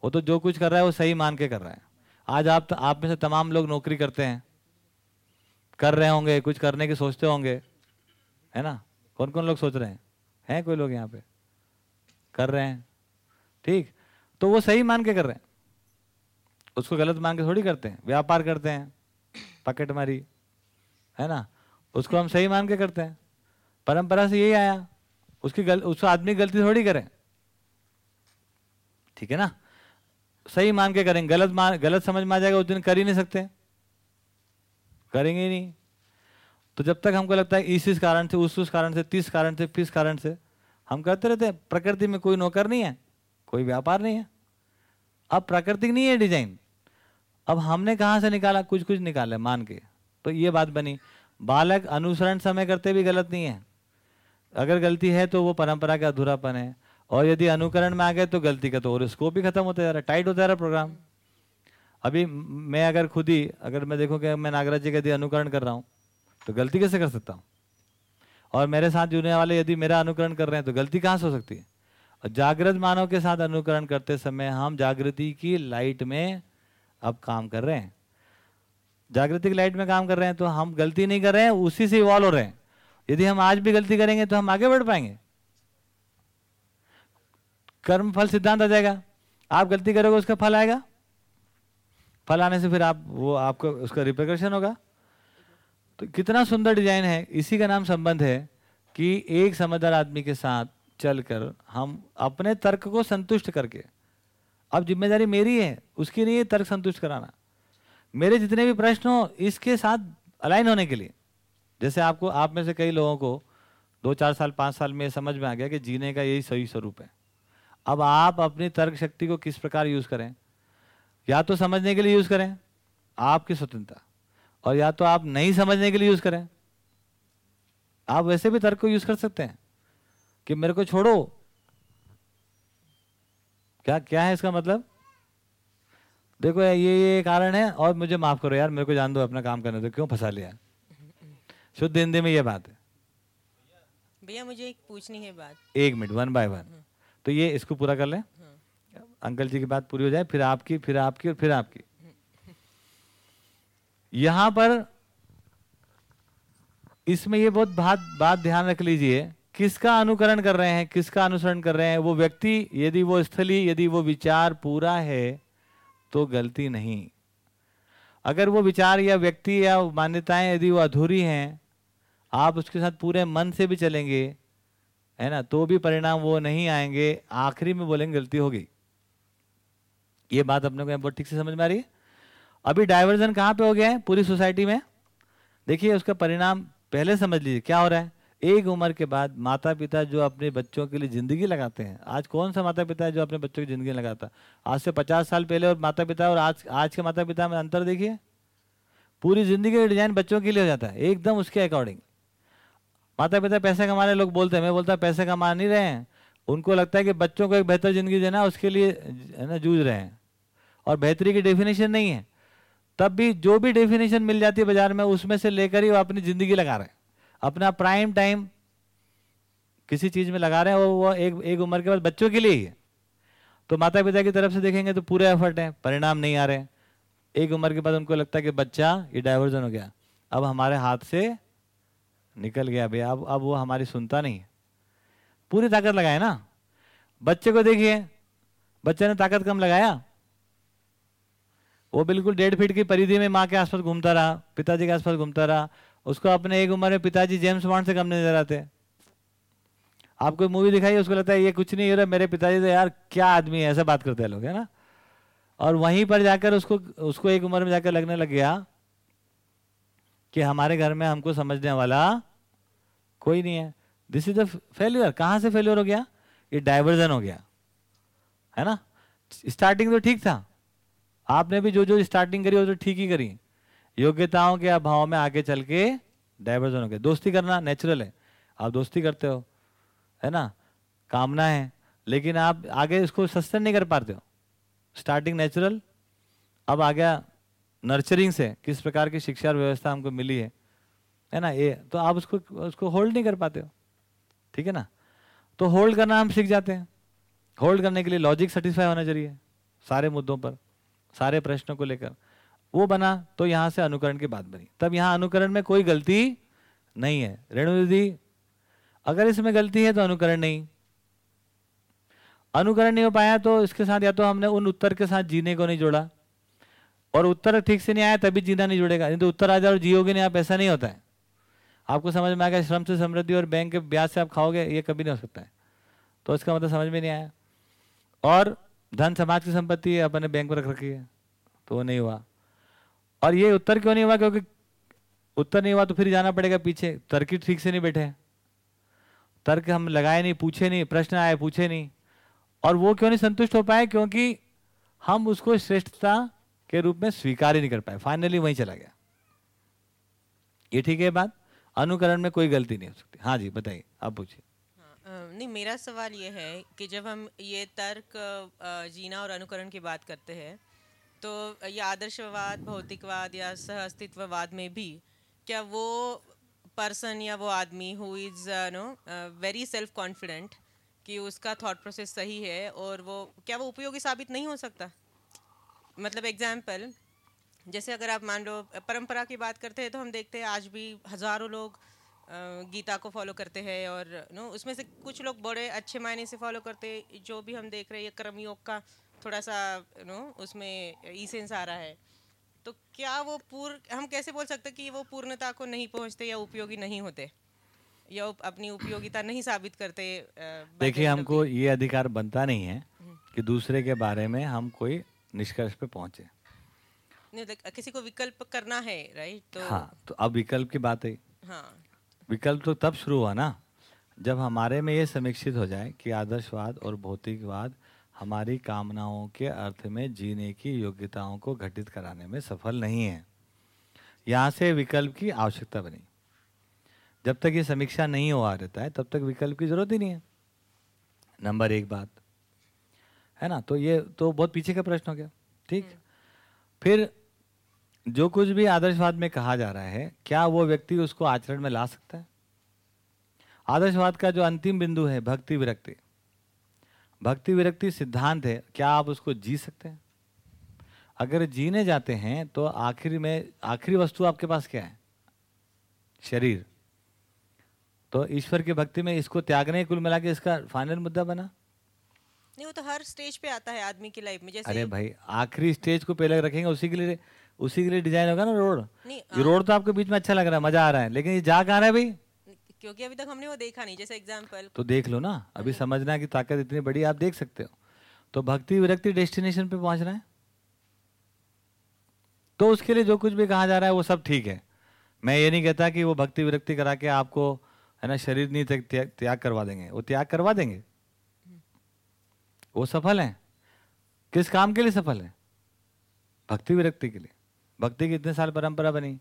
वो तो जो कुछ कर रहा है, वो सही मान के कर रहा है। आज आप तो आप में से तमाम लोग नौकरी करते हैं। कर रहे होंगे, कुछ करने की सोचते होंगे, है ना? कौन कौन लोग सोच रहे हैं? हैं कोई लोग यहाँ पे? कर रहे हैं। ठीक। तो वो सही मान के कर रहे हैं। उसको गलत मान के थोड़ी करते हैं। व्यापार करते हैं। पकेट मारी। है ना? उसको हम सही मान के करते हैं। परंपरा से यही आया। उसकी गल, उसको आदमी गलती थोड़ी करें। ठीक है ना? सही मान के करेंगे गलत मान गलत समझ में आ जाएगा, उस दिन कर ही नहीं सकते। करेंगे ही नहीं। तो जब तक हमको लगता है इस इस कारण से, उस उस कारण से, तीस कारण से फिस कारण से, हम कहते रहते हैं। प्रकृति में कोई नौकर नहीं है, कोई व्यापार नहीं है। अब प्राकृतिक नहीं है डिज़ाइन। अब हमने कहाँ से निकाला? कुछ कुछ निकाला मान के। तो ये बात बनी। बालक अनुसरण समय करते भी गलत नहीं है। अगर गलती है तो वो परंपरा का अधूरापन है। और यदि अनुकरण में आ गए तो गलती का तो और स्कोप भी खत्म होता जा रहा है। टाइट होता जा रहा प्रोग्राम अभी मैं अगर खुद ही, अगर मैं देखूँ कि मैं नागराज जी का यदि अनुकरण कर रहा हूँ तो गलती कैसे कर सकता हूँ? और मेरे साथ जुड़ने वाले यदि मेरा अनुकरण कर रहे हैं तो गलती कहाँ से हो सकती है? और जागृत मानव के साथ अनुकरण करते समय हम जागृति की लाइट में अब काम कर रहे हैं। जागृति की लाइट में काम कर रहे हैं तो हम गलती नहीं कर रहे हैं, उसी से इवॉल्व हो रहे हैं। यदि हम आज भी गलती करेंगे तो हम आगे बढ़ पाएँगे। कर्म, फल, सिद्धांत आ जाएगा। आप गलती करोगे, उसका फल आएगा। फल आने से फिर आप, वो आपको, उसका रिप्रिकॉशन होगा। तो कितना सुंदर डिज़ाइन है। इसी का नाम संबंध है कि एक समझदार आदमी के साथ चलकर हम अपने तर्क को संतुष्ट करके, अब ज़िम्मेदारी मेरी है, उसकी नहीं है तर्क संतुष्ट कराना। मेरे जितने भी प्रश्न हो, इसके साथ अलाइन होने के लिए। जैसे आपको, आप में से कई लोगों को दो चार साल, पाँच साल में समझ में आ गया कि जीने का यही सही स्वरूप है। अब आप अपनी तर्क शक्ति को किस प्रकार यूज़ करें? या तो समझने के लिए यूज़ करें, आपकी स्वतंत्रता। और या तो आप नहीं समझने के लिए यूज़ करें। आप वैसे भी तर्क को यूज़ कर सकते हैं कि मेरे को छोड़ो। क्या क्या है इसका मतलब? देखो ये ये कारण है और मुझे माफ़ करो यार मेरे को जान दो अपना काम करने दो क्यों फंसा लिया? शुद्ध हिंदी में ये बात है। भैया मुझे एक पूछनी है बात। एक मिनट वन बाय वन तो ये इसको पूरा कर लें? अंकल जी की बात पूरी हो जाए फिर आपकी फिर आपकी और फिर आपकी। यहाँ पर इसमें ये बहुत बात बात ध्यान रख लीजिए। किसका अनुकरण कर रहे हैं, किसका अनुसरण कर रहे हैं? वो व्यक्ति, यदि वो स्थली, यदि वो विचार पूरा है तो गलती नहीं। अगर वो विचार या व्यक्ति या मान्यताएँ यदि वो अधूरी हैं, आप उसके साथ पूरे मन से भी चलेंगे, है ना? तो भी परिणाम वो नहीं आएँगे। आखिरी में बोलेंगे, गलती होगी। ये बात अपने को बहुत ठीक से समझ में आ रही है? अभी डाइवर्जन कहाँ पे हो गया है? पूरी सोसाइटी में? देखिए, उसका परिणाम पहले समझ लीजिए, क्या हो रहा है? एक उम्र के बाद माता पिता जो अपने बच्चों के लिए ज़िंदगी लगाते हैं, आज कौन सा माता पिता है जो अपने बच्चों की ज़िंदगी लगाता? आज से पचास साल पहले और माता पिता और आज आज के माता पिता में अंतर देखिए। पूरी ज़िंदगी का डिज़ाइन बच्चों के लिए हो जाता है, एकदम उसके अकॉर्डिंग। माता पिता पैसे कमाने लोग बोलते हैं, मैं बोलता पैसे कमा नहीं रहे हैं। उनको लगता है कि बच्चों को एक बेहतर ज़िंदगी देना, उसके लिए, है ना, जूझ रहे हैं। और बेहतरी की डेफिनेशन नहीं है। तब भी जो भी डेफिनेशन मिल जाती है बाज़ार में, उसमें से लेकर ही वो अपनी ज़िंदगी लगा रहे हैं। अपना प्राइम टाइम किसी चीज़ में लगा रहे हैं, वो वो एक एक उम्र के बाद बच्चों के लिए ही है। तो माता पिता की तरफ़ से देखेंगे तो पूरे एफर्ट है, परिणाम नहीं आ रहे एक उम्र के बाद उनको लगता है कि बच्चा, ये डाइवर्जन हो गया। अब हमारे हाथ से निकल गया भैया अब अब वो हमारी सुनता नहीं पूरी ताकत लगाए ना। बच्चे को देखिए, बच्चे ने ताकत कम लगाया। वो बिल्कुल डेढ़ फीट की परिधि में माँ के आसपास घूमता रहा, पिताजी के आसपास घूमता रहा। उसको अपने एक उम्र में पिताजी जेम्स बॉन्ड से कम नज़र आते। आप कोई मूवी दिखाई उसको लगता है, ये कुछ नहीं हो रहा, मेरे पिताजी तो यार क्या आदमी है, ऐसा बात करते हैं लोग, है ना? और वहीं पर जाकर उसको उसको एक उम्र में जाकर लगने लग गया कि हमारे घर में हमको समझने वाला कोई नहीं है। दिस इज़ द फेल्यूर कहाँ से फेल्यूर हो गया? ये डाइवर्जन हो गया। है ना? स्टार्टिंग तो ठीक था। आपने भी जो जो स्टार्टिंग करी वो तो ठीक ही करी। योग्यताओं के अभाव में आगे चल के डाइवर्जन हो गया। दोस्ती करना नेचुरल है। आप दोस्ती करते हो, है ना? कामना है। लेकिन आप आगे इसको सस्टेन नहीं कर पाते हो। स्टार्टिंग नेचुरल अब आ गया नर्चरिंग से, किस प्रकार की शिक्षा व्यवस्था हमको मिली है है ना? ये तो आप उसको उसको होल्ड नहीं कर पाते हो। ठीक है ना? तो होल्ड करना हम सीख जाते हैं। होल्ड करने के लिए लॉजिक सेटिस्फाई होना चाहिए, सारे मुद्दों पर। सारे प्रश्नों को लेकर। वो बना तो यहाँ से अनुकरण की बात बनी। तब यहाँ अनुकरण में कोई गलती नहीं है। रेणु दीदी, अगर इसमें गलती है तो अनुकरण नहीं। अनुकरण नहीं हो पाया तो इसके साथ या तो हमने उन उत्तर के साथ जीने को नहीं जोड़ा। और उत्तर ठीक से नहीं आया तभी जीना नहीं जुड़ेगा। नहीं तो उत्तर आ जाए और जियोगे नहीं आप, ऐसा नहीं होता है। आपको समझ में आ गया, श्रम से समृद्धि और बैंक के ब्याज से आप खाओगे, ये कभी नहीं हो सकता है। तो इसका मतलब समझ में नहीं आया। और धन समाज की संपत्ति है, अपने बैंक में रख रखी है तो वो नहीं हुआ। और ये उत्तर क्यों नहीं हुआ? क्योंकि उत्तर नहीं हुआ तो फिर जाना पड़ेगा पीछे। तर्क ठीक से नहीं बैठे तर्क हम लगाए नहीं, पूछे नहीं, प्रश्न आए, पूछे नहीं। और वो क्यों नहीं संतुष्ट हो पाए? क्योंकि हम उसको श्रेष्ठता के रूप में स्वीकार ही नहीं कर पाए। फाइनली वहीं चला गया। ये ठीक है बात? अनुकरण में कोई गलती नहीं हो सकती। हाँ जी, बताइए। आप पूछिए। नहीं, मेरा सवाल ये है कि जब हम ये तर्क जीना और अनुकरण की बात करते हैं तो ये आदर्शवाद, भौतिकवाद या सह अस्तित्ववाद में भी क्या वो पर्सन या वो आदमी who is no very self confident कि उसका थॉट प्रोसेस सही है और वो, क्या वो उपयोगी साबित नहीं हो सकता? मतलब एग्ज़ाम्पल जैसे अगर आप मान लो परंपरा की बात करते हैं तो हम देखते हैं आज भी हज़ारों लोग गीता को फॉलो करते हैं और नो उसमें से कुछ लोग बड़े अच्छे मायने से फॉलो करते जो भी हम देख रहे हैं कर्मयोग का थोड़ा सा नो उसमें ई सेंस आ रहा है। तो क्या वो पूर्ण हम कैसे बोल सकते कि वो पूर्णता को नहीं पहुँचते या उपयोगी नहीं होते? या अपनी उपयोगिता नहीं साबित करते देखिए हमको ये अधिकार बनता नहीं है हम्म। कि दूसरे के बारे में हम कोई निष्कर्ष पे पहुँचे। नहीं किसी को विकल्प करना है राइट तो हाँ तो अब विकल्प की बात है। हाँ। विकल्प तो तब शुरू हुआ ना जब हमारे में ये समीक्षित हो जाए कि आदर्शवाद और भौतिकवाद हमारी कामनाओं के अर्थ में जीने की योग्यताओं को घटित कराने में सफल नहीं है। यहाँ से विकल्प की आवश्यकता बनी। जब तक ये समीक्षा नहीं हुआ रहता है तब तक विकल्प की ज़रूरत ही नहीं है। नंबर एक बात। है ना? तो ये तो बहुत पीछे का प्रश्न हो गया। ठीक? फिर जो कुछ भी आदर्शवाद में कहा जा रहा है क्या वो व्यक्ति उसको आचरण में ला सकता है? आदर्शवाद का जो अंतिम बिंदु है भक्ति विरक्ति। भक्ति विरक्ति सिद्धांत है क्या आप उसको जी सकते हैं? अगर जीने जाते हैं तो आखिर में आखिरी वस्तु आपके पास क्या है? शरीर। तो ईश्वर की भक्ति में इसको त्यागने कुल मिला के इसका फाइनल मुद्दा बना? नहीं वो तो हर स्टेज पे आता है आदमी की लाइफ में जैसे अरे भाई आखिरी स्टेज को पहले रखेंगे उसी के लिए उसी के लिए डिज़ाइन होगा ना रोड? ये रोड तो आपके बीच में अच्छा लग रहा है मज़ा आ रहा है लेकिन ये जा कहाँ रहा है भाई? क्योंकि अभी तक हमने वो देखा नहीं जैसे एग्ज़ाम्पल तो देख लो ना अभी समझना की ताकत इतनी बड़ी आप देख सकते हो। तो भक्ति विरक्ति डेस्टिनेशन पे पहुँच रहा है? तो उसके लिए जो कुछ भी कहा जा रहा है वो सब ठीक है। मैं ये नहीं कहता कि वो भक्ति विरक्ति करा के आपको है ना शरीर नहीं त्याग, त्याग, त्याग करवा देंगे। वो त्याग करवा देंगे। वो सफल है। किस काम के लिए सफल है? भक्ति विरक्ति के लिए। भक्ति की इतने साल परंपरा बनी।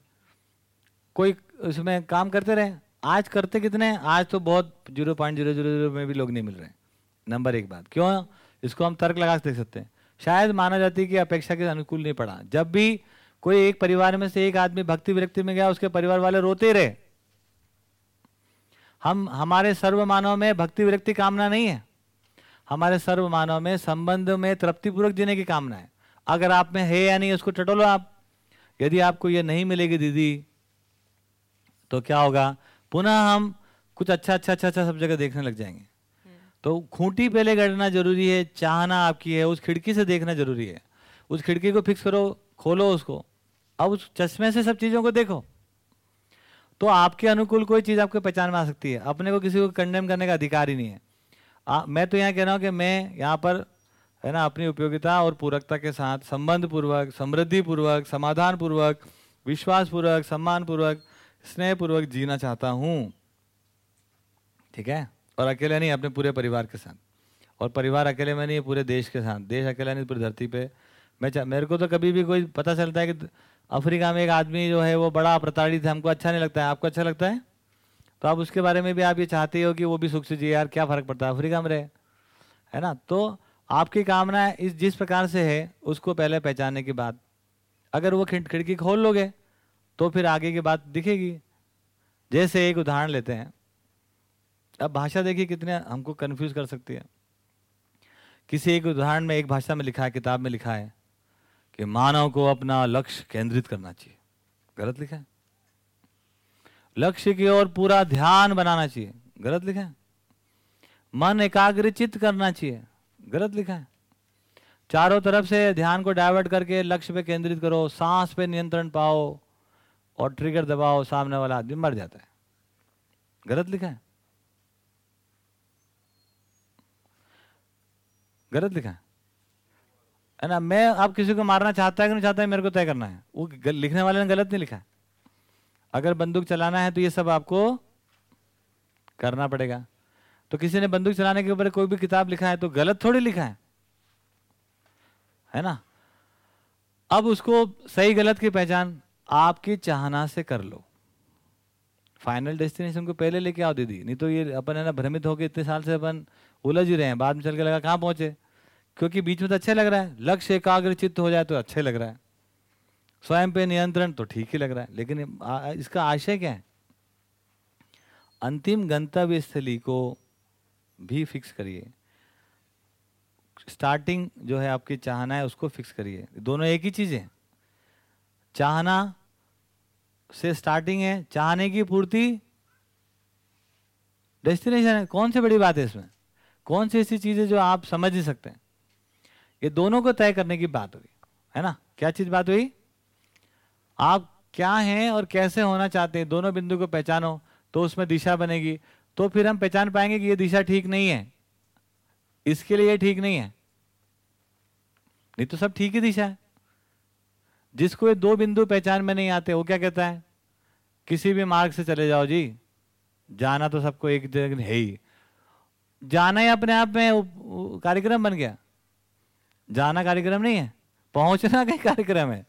कोई उसमें काम करते रहे? आज करते कितने आज तो बहुत zero point zero zero zero में भी लोग नहीं मिल रहे नंबर एक बात। क्यों? इसको हम तर्क लगा देख सकते हैं। शायद माना जाती की अपेक्षा के अनुकूल नहीं पड़ा। जब भी कोई एक परिवार में से एक आदमी भक्ति विरक्ति में गया, उसके परिवार वाले रोते रहे। हम, हमारे सर्व मानव में भक्ति विरक्ति कामना नहीं है। हमारे सर्व मानव में संबंध में तृप्तिपूर्वक जीने की कामना है। अगर आप में है या नहीं, उसको टटोलो आप। यदि आपको ये नहीं मिलेगी दीदी तो क्या होगा? पुनः हम कुछ अच्छा अच्छा अच्छा अच्छा सब जगह देखने लग जाएँगे। तो खूंटी पहले गढ़ना ज़रूरी है चाहना आपकी है उस खिड़की से देखना ज़रूरी है। उस खिड़की को फिक्स करो खोलो उसको। अब उस चश्मे से सब चीज़ों को देखो। तो आपके अनुकूल कोई चीज़ आपको पहचान में आ सकती है। अपने को किसी को कंडेम करने का अधिकार ही नहीं है। आ, मैं तो यहाँ कह रहा हूँ कि मैं यहाँ पर है ना, अपनी उपयोगिता और पूरकता के साथ संबंध पूर्वक समृद्धि पूर्वक समाधान पूर्वक विश्वास पूर्वक सम्मान पूर्वक स्नेह पूर्वक जीना चाहता हूँ। ठीक है? और अकेले नहीं, अपने पूरे परिवार के साथ। और परिवार अकेले में नहीं, पूरे देश के साथ। देश अकेला नहीं, पूरी धरती पे। मैं मेरे को तो कभी भी कोई पता चलता है कि अफ्रीका में एक आदमी जो है, वो बड़ा प्रताड़ित है, हमको अच्छा नहीं लगता है। आपको अच्छा लगता है? तो आप उसके बारे में भी आप ये चाहते हो कि वो भी सुख से जिए, यार क्या फ़र्क पड़ता है? अफ्रीका में रहे। है ना? तो आपकी कामना इस जिस प्रकार से है, उसको पहले पहचानने की बात अगर वो खिड़की खोल लोगे तो फिर आगे की बात दिखेगी। जैसे एक उदाहरण लेते हैं। अब भाषा देखिए कितने हमको कंफ्यूज कर सकती है। किसी एक उदाहरण में एक भाषा में लिखा है, किताब में लिखा है कि मानव को अपना लक्ष्य केंद्रित करना चाहिए। गलत लिखा है? लक्ष्य की ओर पूरा ध्यान बनाना चाहिए। गलत लिखा है? मन एकाग्रचित करना चाहिए। गलत लिखा है। चारों तरफ़ से ध्यान को डाइवर्ट करके लक्ष्य पे केंद्रित करो, सांस पे नियंत्रण पाओ और ट्रिगर दबाओ, सामने वाला आदमी मर जाता है। गलत लिखा है। गलत लिखा है। है ना, मैं आप किसी को मारना चाहता है कि नहीं चाहता है, मेरे को तय करना है। वो लिखने वाले ने गलत नहीं लिखा है। अगर बंदूक चलाना है तो ये सब आपको करना पड़ेगा। तो किसी ने बंदूक चलाने के ऊपर कोई भी किताब लिखा है तो गलत थोड़ी लिखा है? है ना? अब उसको सही गलत की पहचान आपकी चाहना से कर लो। फाइनल डेस्टिनेशन को पहले लेके आओ दीदी। नहीं तो ये अपन है ना भ्रमित होकर इतने साल से अपन उलझ ही रहे हैं। बाद में चल के लगा, कहाँ पहुँचे? क्योंकि बीच में तो अच्छा लग रहा है। लक्ष्य एकाग्र चित्त हो जाए तो अच्छा लग रहा है। स्वयं पे नियंत्रण तो ठीक ही लग रहा है। लेकिन इसका आशय क्या है? अंतिम गंतव्य स्थली को भी फिक्स करिए। स्टार्टिंग जो है आपकी चाहना है उसको फिक्स करिए। दोनों एक ही चीज़। है चाहना से स्टार्टिंग है, चाहने की पूर्ति डेस्टिनेशन है। कौन सी बड़ी बात है इसमें? कौन सी ऐसी चीज़ है जो आप समझ नहीं सकते? ये दोनों को तय करने की बात हुई, है ना? क्या चीज़ बात हुई? आप क्या हैं और कैसे होना चाहते हैं? दोनों बिंदु को पहचानो तो उसमें दिशा बनेगी। तो फिर हम पहचान पाएँगे कि ये दिशा ठीक नहीं है। इसके लिए ठीक नहीं है। नहीं तो सब ठीक ही दिशा है। जिसको ये दो बिंदु पहचान में नहीं आते, वो क्या कहता है? किसी भी मार्ग से चले जाओ जी। जाना तो सबको एक जगह है ही। जाना ही अपने आप में कार्यक्रम बन गया। जाना कार्यक्रम नहीं है। पहुँचना कहीं कार्यक्रम है।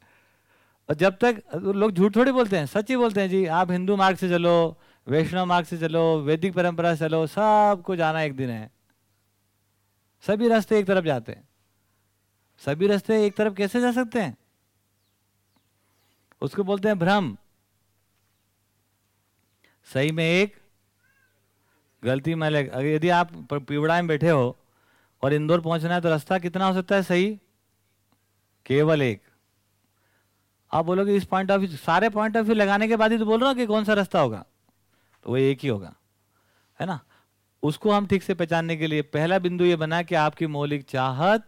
और जब तक लोग झूठ थोड़ी बोलते हैं, सच ही बोलते हैं जी, आप हिंदू मार्ग से चलो वैष्णव मार्ग से चलो, वैदिक परंपरा से चलो सबको जाना एक दिन है। सभी रास्ते एक तरफ़ जाते हैं। सभी रास्ते एक तरफ़ कैसे जा सकते हैं? उसको बोलते हैं भ्रम। सही में एक गलती में अलग अगर यदि आप पिवड़ा में बैठे हो और इंदौर पहुँचना है तो रास्ता कितना हो सकता है सही? केवल एक। आप बोलोगे इस पॉइंट ऑफ़ व्यू सारे पॉइंट ऑफ़ व्यू लगाने के बाद ही तो बोल रहा हूँ कि कौन सा रास्ता होगा? वो एक ही होगा, है ना? उसको हम ठीक से पहचानने के लिए पहला बिंदु ये बना कि आपकी मौलिक चाहत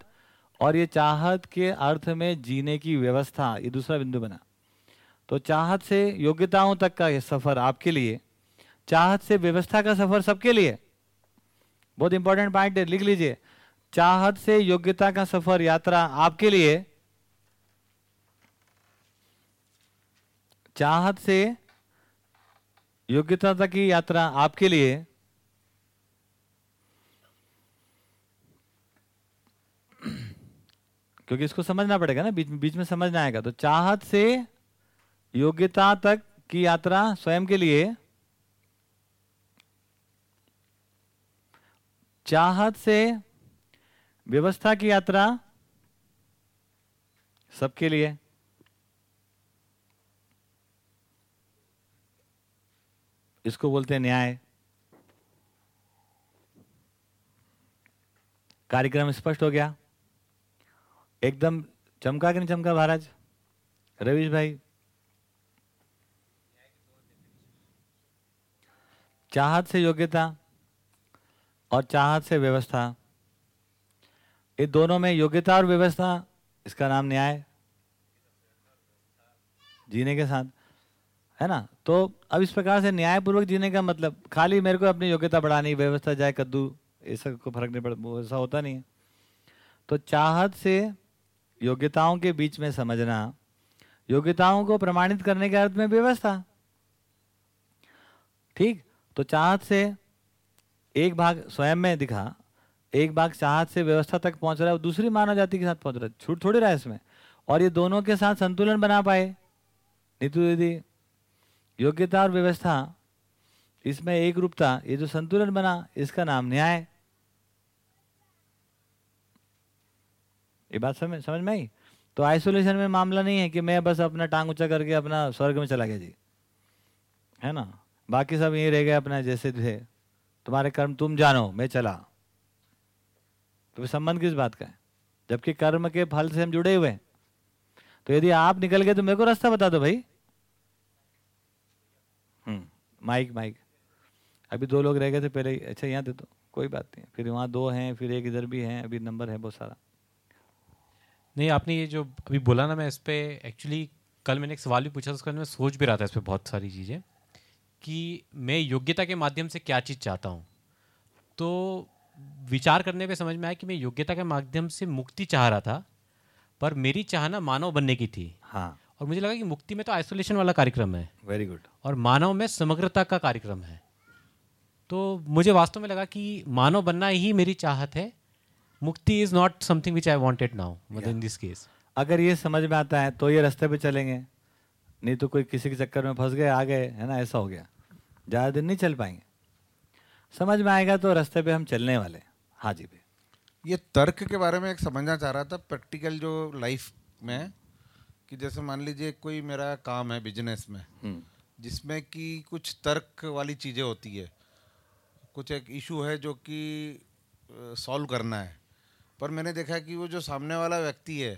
और ये चाहत के अर्थ में जीने की व्यवस्था, ये दूसरा बिंदु बना। तो चाहत से योग्यताओं तक का ये सफ़र आपके लिए, चाहत से व्यवस्था का सफ़र सबके लिए। बहुत इंपॉर्टेंट पॉइंट है, लिख लीजिए। चाहत से योग्यता का सफ़र यात्रा आपके लिए, चाहत से योग्यता की यात्रा आपके लिए। क्योंकि इसको समझना पड़ेगा ना, बीच में बीच में समझना आएगा। तो चाहत से योग्यता तक की यात्रा स्वयं के लिए। चाहत से व्यवस्था की यात्रा सबके लिए। इसको बोलते हैं न्याय। कार्यक्रम स्पष्ट हो गया। एकदम चमका कि नहीं चमका महाराज? रवीश भाई। चाहत से योग्यता और चाहत से व्यवस्था। ये दोनों में योग्यता और व्यवस्था, इसका नाम न्याय। जीने के साथ। है ना? तो अब इस प्रकार से न्यायपूर्वक जीने का मतलब खाली मेरे को अपनी योग्यता बढ़ानी, व्यवस्था जाए कद्दू ऐसा को फ़र्क नहीं पड़ ऐसा होता नहीं है। तो चाहत से योग्यताओं के बीच में समझना, योग्यताओं को प्रमाणित करने के अर्थ में व्यवस्था। ठीक? तो चाहत से एक भाग स्वयं में दिखा, एक भाग चाहत से व्यवस्था तक पहुँच रहा है, और दूसरी मानव जाति के साथ पहुँच रहा है। छूट थोड़ी रहा है इसमें। और ये दोनों के साथ संतुलन बना पाए। नीतू दीदी योग्यता और व्यवस्था। इसमें एक रूपता, ये जो संतुलन बना, इसका नाम न्याय। ये बात समझ समझ में आई? तो आइसोलेशन में मामला नहीं है कि मैं बस अपना टांग ऊँचा करके अपना स्वर्ग में चला गया जी। है ना? बाकी सब यहीं रह गए अपना, जैसे थे। तुम्हारे कर्म, तुम जानो, मैं चला। तो संबंध किस बात का है? जबकि कर्म के फल से हम जुड़े हुए हैं। तो यदि आप निकल गए तो मेरे को रास्ता बता दो भाई। Mike mike. अभी दो लोग रह गए थे पहले। अच्छा यहाँ दे दो। कोई बात नहीं। फिर वहाँ दो हैं फिर एक इधर भी हैं। अभी नंबर है बहुत सारा। नहीं आपने ये जो अभी बोला ना मैं इस पर एक्चुअली कल मैंने एक सवाल भी पूछा था उसके बाद मैं सोच भी रहा था इस पर बहुत सारी चीज़ें कि मैं योग्यता के माध्यम से क्या चीज़ चाहता हूँ? तो विचार करने पे समझ में आया कि मैं योग्यता के माध्यम से मुक्ति चाह रहा था पर मेरी चाहना मानव बनने की थी। हाँ। और मुझे लगा कि मुक्ति में तो आइसोलेशन वाला कार्यक्रम है। वेरी गुड और मानव में समग्रता का कार्यक्रम है। तो मुझे वास्तव में लगा कि मानव बनना ही मेरी चाहत है। मुक्ति is not something which I wanted now मतलब इन दिस केस अगर ये समझ में आता है तो ये रास्ते पे चलेंगे। नहीं तो कोई किसी के चक्कर में फंस गए आ गए है ना? ऐसा हो गया। ज़्यादा दिन नहीं चल पाएँगे। समझ में आएगा तो रास्ते पे हम चलने वाले हाँ। जी भाई। ये तर्क के बारे में एक समझना चाह रहा था प्रैक्टिकल जो लाइफ में कि जैसे मान लीजिए कोई मेरा काम है बिज़नेस में हम्म, जिसमें कि कुछ तर्क वाली चीज़ें होती है। कुछ एक इशू है जो कि सॉल्व करना है। पर मैंने देखा कि वो जो सामने वाला व्यक्ति है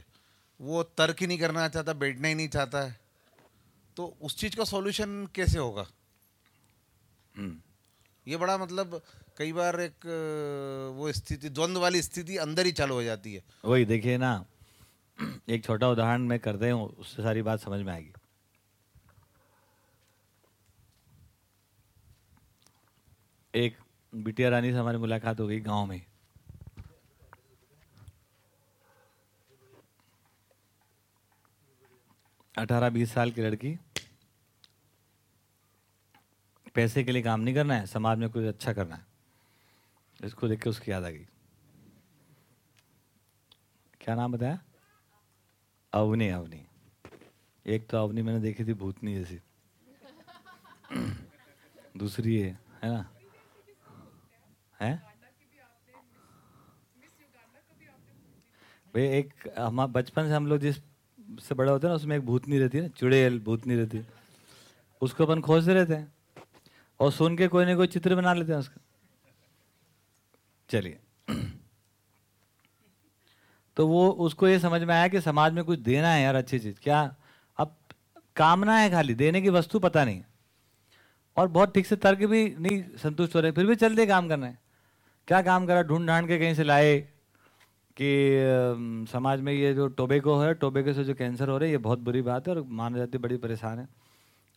वो तर्क ही नहीं करना चाहता बैठना ही नहीं चाहता है। तो उस चीज़ का सॉल्यूशन कैसे होगा? हम्म, ये बड़ा मतलब कई बार एक वो स्थिति द्वंद्व वाली स्थिति अंदर ही चालू हो जाती है। वही देखिए ना एक छोटा उदाहरण मैं करते हूँ, उससे सारी बात समझ में आएगी। एक बिटिया रानी से हमारी मुलाकात हो गई गाँव में। अठारह बीस साल की लड़की। पैसे के लिए काम नहीं करना है, समाज में कुछ अच्छा करना है। इसको देख के उसकी याद आ गई। क्या नाम बताया? अवनी अवनी। एक तो अवनी मैंने देखी थी भूतनी जैसी। दूसरी है है ना? है? भाई एक हम बचपन से हम लोग जिस से बड़ा होता है ना, उसमें एक भूतनी रहती है ना, चुड़ैल भूतनी रहती है। उसको अपन खोजते रहते हैं। और सुन के कोई ना कोई चित्र बना लेते हैं उसका। चलिए। तो वो, उसको ये समझ में आया कि समाज में कुछ देना है यार अच्छी चीज़। क्या? अब कामना है खाली, देने की वस्तु पता नहीं। और बहुत ठीक से तर्क भी नहीं संतुष्ट हो रहे, फिर भी चल दे काम करना। है क्या काम करा? ढूंढ ढांड के कहीं से लाए कि समाज में ये जो टोबेको है, टोबेको से जो कैंसर हो रहा है, ये बहुत बुरी बात है और मानव जाति बड़ी परेशान है।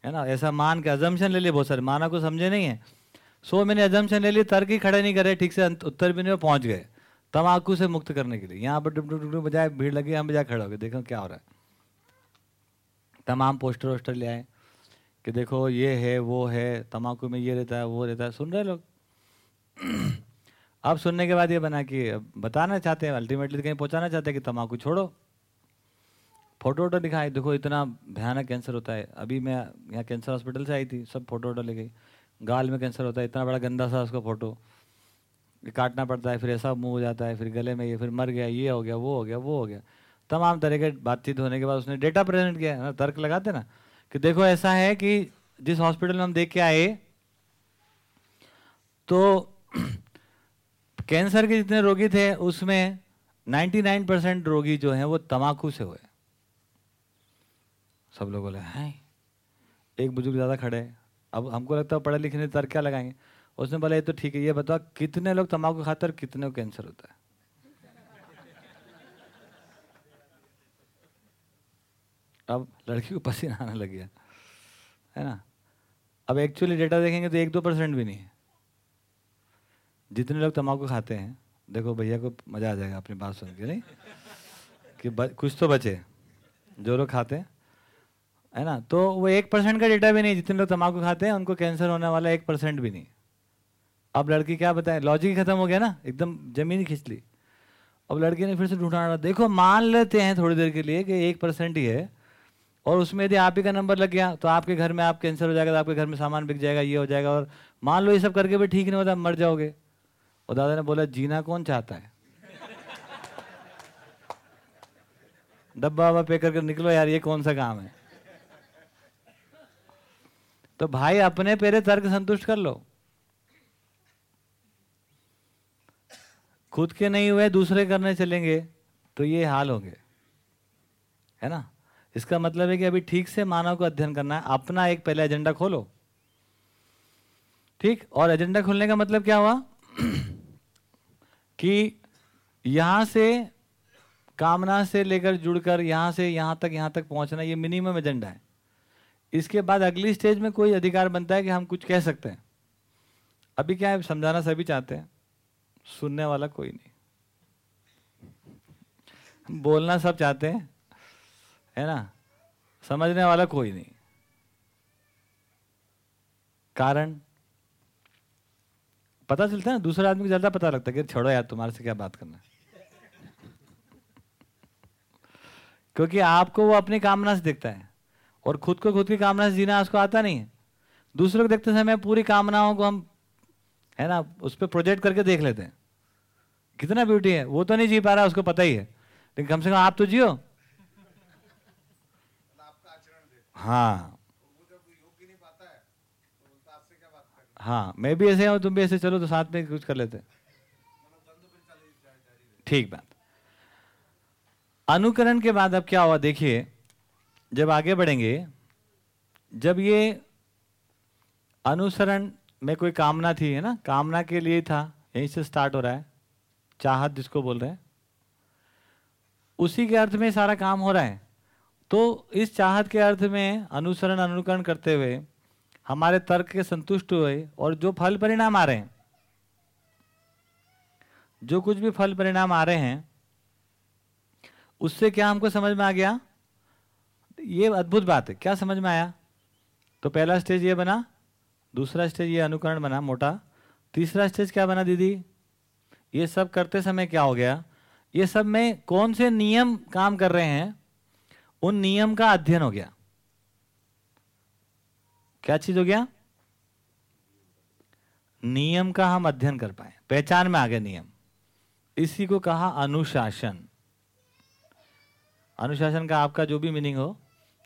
है ना? ऐसा मान के अजम्पशन ले लिए बहुत सारे। माना को समझे नहीं है। सो मैंने अजम्पशन ले लिए, तर्क ही खड़े नहीं करे, ठीक से उत्तर भी नहीं पहुँच गए। तम्बाकू से मुक्त करने के लिए। यहाँ पर डुब डुब डुब बजाय भीड़ लगी, हम बजाय खड़े हो गए। देखो क्या हो रहा है। तमाम पोस्टर वोस्टर ले आए कि देखो ये है, वो है तम्बाकू में ये रहता है, वो रहता है। सुन रहे लोग? अब सुनने के बाद ये बना कि बताना चाहते हैं अल्टीमेटली कहीं पहुंचाना चाहते हैं कि तम्बाकू छोड़ो। फ़ोटो वोटो दिखाए। देखो, इतना भयानक कैंसर होता है। अभी मैं यहाँ कैंसर हॉस्पिटल से आई थी, सब फ़ोटो वोटो ले गई। गाल में कैंसर होता है, इतना बड़ा गंदा सा उसका फ़ोटो काटना पड़ता है, फिर ऐसा मुँह हो जाता है, फिर गले में ये, फिर मर गया, ये हो गया, वो हो गया, वो हो गया। तमाम तरह के बातचीत होने के बाद उसने डेटा प्रेजेंट किया ना, तर्क लगाते ना, कि देखो ऐसा है कि जिस हॉस्पिटल में हम देख के आए तो (clears throat) कैंसर के जितने रोगी थे, उसमें 99 परसेंट रोगी जो हैं, वो तमाकू से हुए। सब लोग बोले, हैं? एक बुज़ुर्ग ज़्यादा खड़े अब हमको लगता है पढ़े लिखने तर्क क्या लगाएँगे? उसने बोला, ये तो ठीक है, ये बताओ, कितने लोग तम्बाकू खाते हैं और कितने को कैंसर होता है? अब लड़की को पसीना आने लग गया, है ना? अब एक्चुअली डेटा देखेंगे तो एक दो परसेंट भी नहीं है। जितने लोग तम्बाकू खाते हैं, देखो भैया को मज़ा आ जाएगा अपनी बात सुन के, नहीं? कि कुछ तो बचे, जो लोग खाते हैं, है ना? तो वो एक परसेंट का डेटा भी नहीं, जितने लोग तम्बाकू खाते हैं, उनको कैंसर होने वाला एक परसेंट भी नहीं। अब लड़की क्या बताए? लॉजिक खत्म हो गया ना? एकदम ज़मीन खींच ली। अब लड़की ने फिर से ढूंढा देखो, मान लेते हैं थोड़ी देर के लिए कि एक परसेंट ही है, और उसमें यदि आप ही का नंबर लग गया तो आपके घर में आप कैंसर हो जाएगा तो आपके घर में सामान बिक जाएगा, ये हो जाएगा, और मान लो ये सब करके भी ठीक नहीं होता, मर जाओगे। और दादा ने बोला, जीना कौन चाहता है? डब्बा वब्बा पे करके निकलो यार, ये कौन सा काम है? तो भाई, अपने पेरे तर्क संतुष्ट कर लो। खुद के नहीं हुए, दूसरे करने चलेंगे तो ये हाल होंगे है ना? इसका मतलब है कि अभी ठीक से मानव को अध्ययन करना है। अपना एक पहले एजेंडा खोलो। ठीक? और एजेंडा खोलने का मतलब क्या हुआ? (clears throat) कि यहाँ से, कामना से लेकर जुड़कर, यहाँ से यहाँ तक यहाँ तक पहुँचना ये मिनिमम एजेंडा है। इसके बाद अगली स्टेज में कोई अधिकार बनता है कि हम कुछ कह सकते हैं। अभी क्या है, समझाना सभी चाहते हैं। सुनने वाला कोई नहीं। बोलना सब चाहते हैं, है ना? समझने वाला कोई नहीं। कारण? पता चलता है ना, दूसरे आदमी को ज़्यादा पता लगता है कि छोड़ो यार, तुम्हारे से क्या बात करना क्योंकि आपको वो अपनी कामना से देखता है, और खुद को खुद की कामना से जीना उसको आता नहीं है। दूसरों को देखते समय पूरी कामनाओं को हम है ना, उस पर प्रोजेक्ट करके देख लेते हैं। कितना ब्यूटी है, वो तो नहीं जी पा रहा, उसको पता ही है। लेकिन कम से कम आप तो जियो। हाँ। हाँ मैं भी ऐसे हूँ, तुम भी ऐसे चलो तो साथ में कुछ कर लेते ठीक बात। अनुकरण के बाद अब क्या हुआ, देखिए, जब आगे बढ़ेंगे, जब ये अनुसरण में कोई कामना थी, है ना? कामना के लिए था। यहीं से स्टार्ट हो रहा है। चाहत जिसको बोल रहे हैं। उसी के अर्थ में सारा काम हो रहा है। तो इस चाहत के अर्थ में अनुसरण, अनुकरण करते हुए, हमारे तर्क के संतुष्ट हुए और जो फल परिणाम आ रहे हैं, जो कुछ भी फल परिणाम आ रहे हैं, उससे क्या हमको समझ में आ गया? ये अद्भुत बात है। क्या समझ में आया? तो पहला स्टेज ये बना दूसरा स्टेज ये अनुकरण बना, मोटा। तीसरा स्टेज क्या बना, दीदी? ये सब करते समय क्या हो गया? ये सब में कौन से नियम काम कर रहे हैं? उन नियम का अध्ययन हो गया। क्या चीज़ हो गया? नियम का हम अध्ययन कर पाए। पहचान में आ गए नियम। इसी को कहा अनुशासन। अनुशासन का आपका जो भी मीनिंग हो,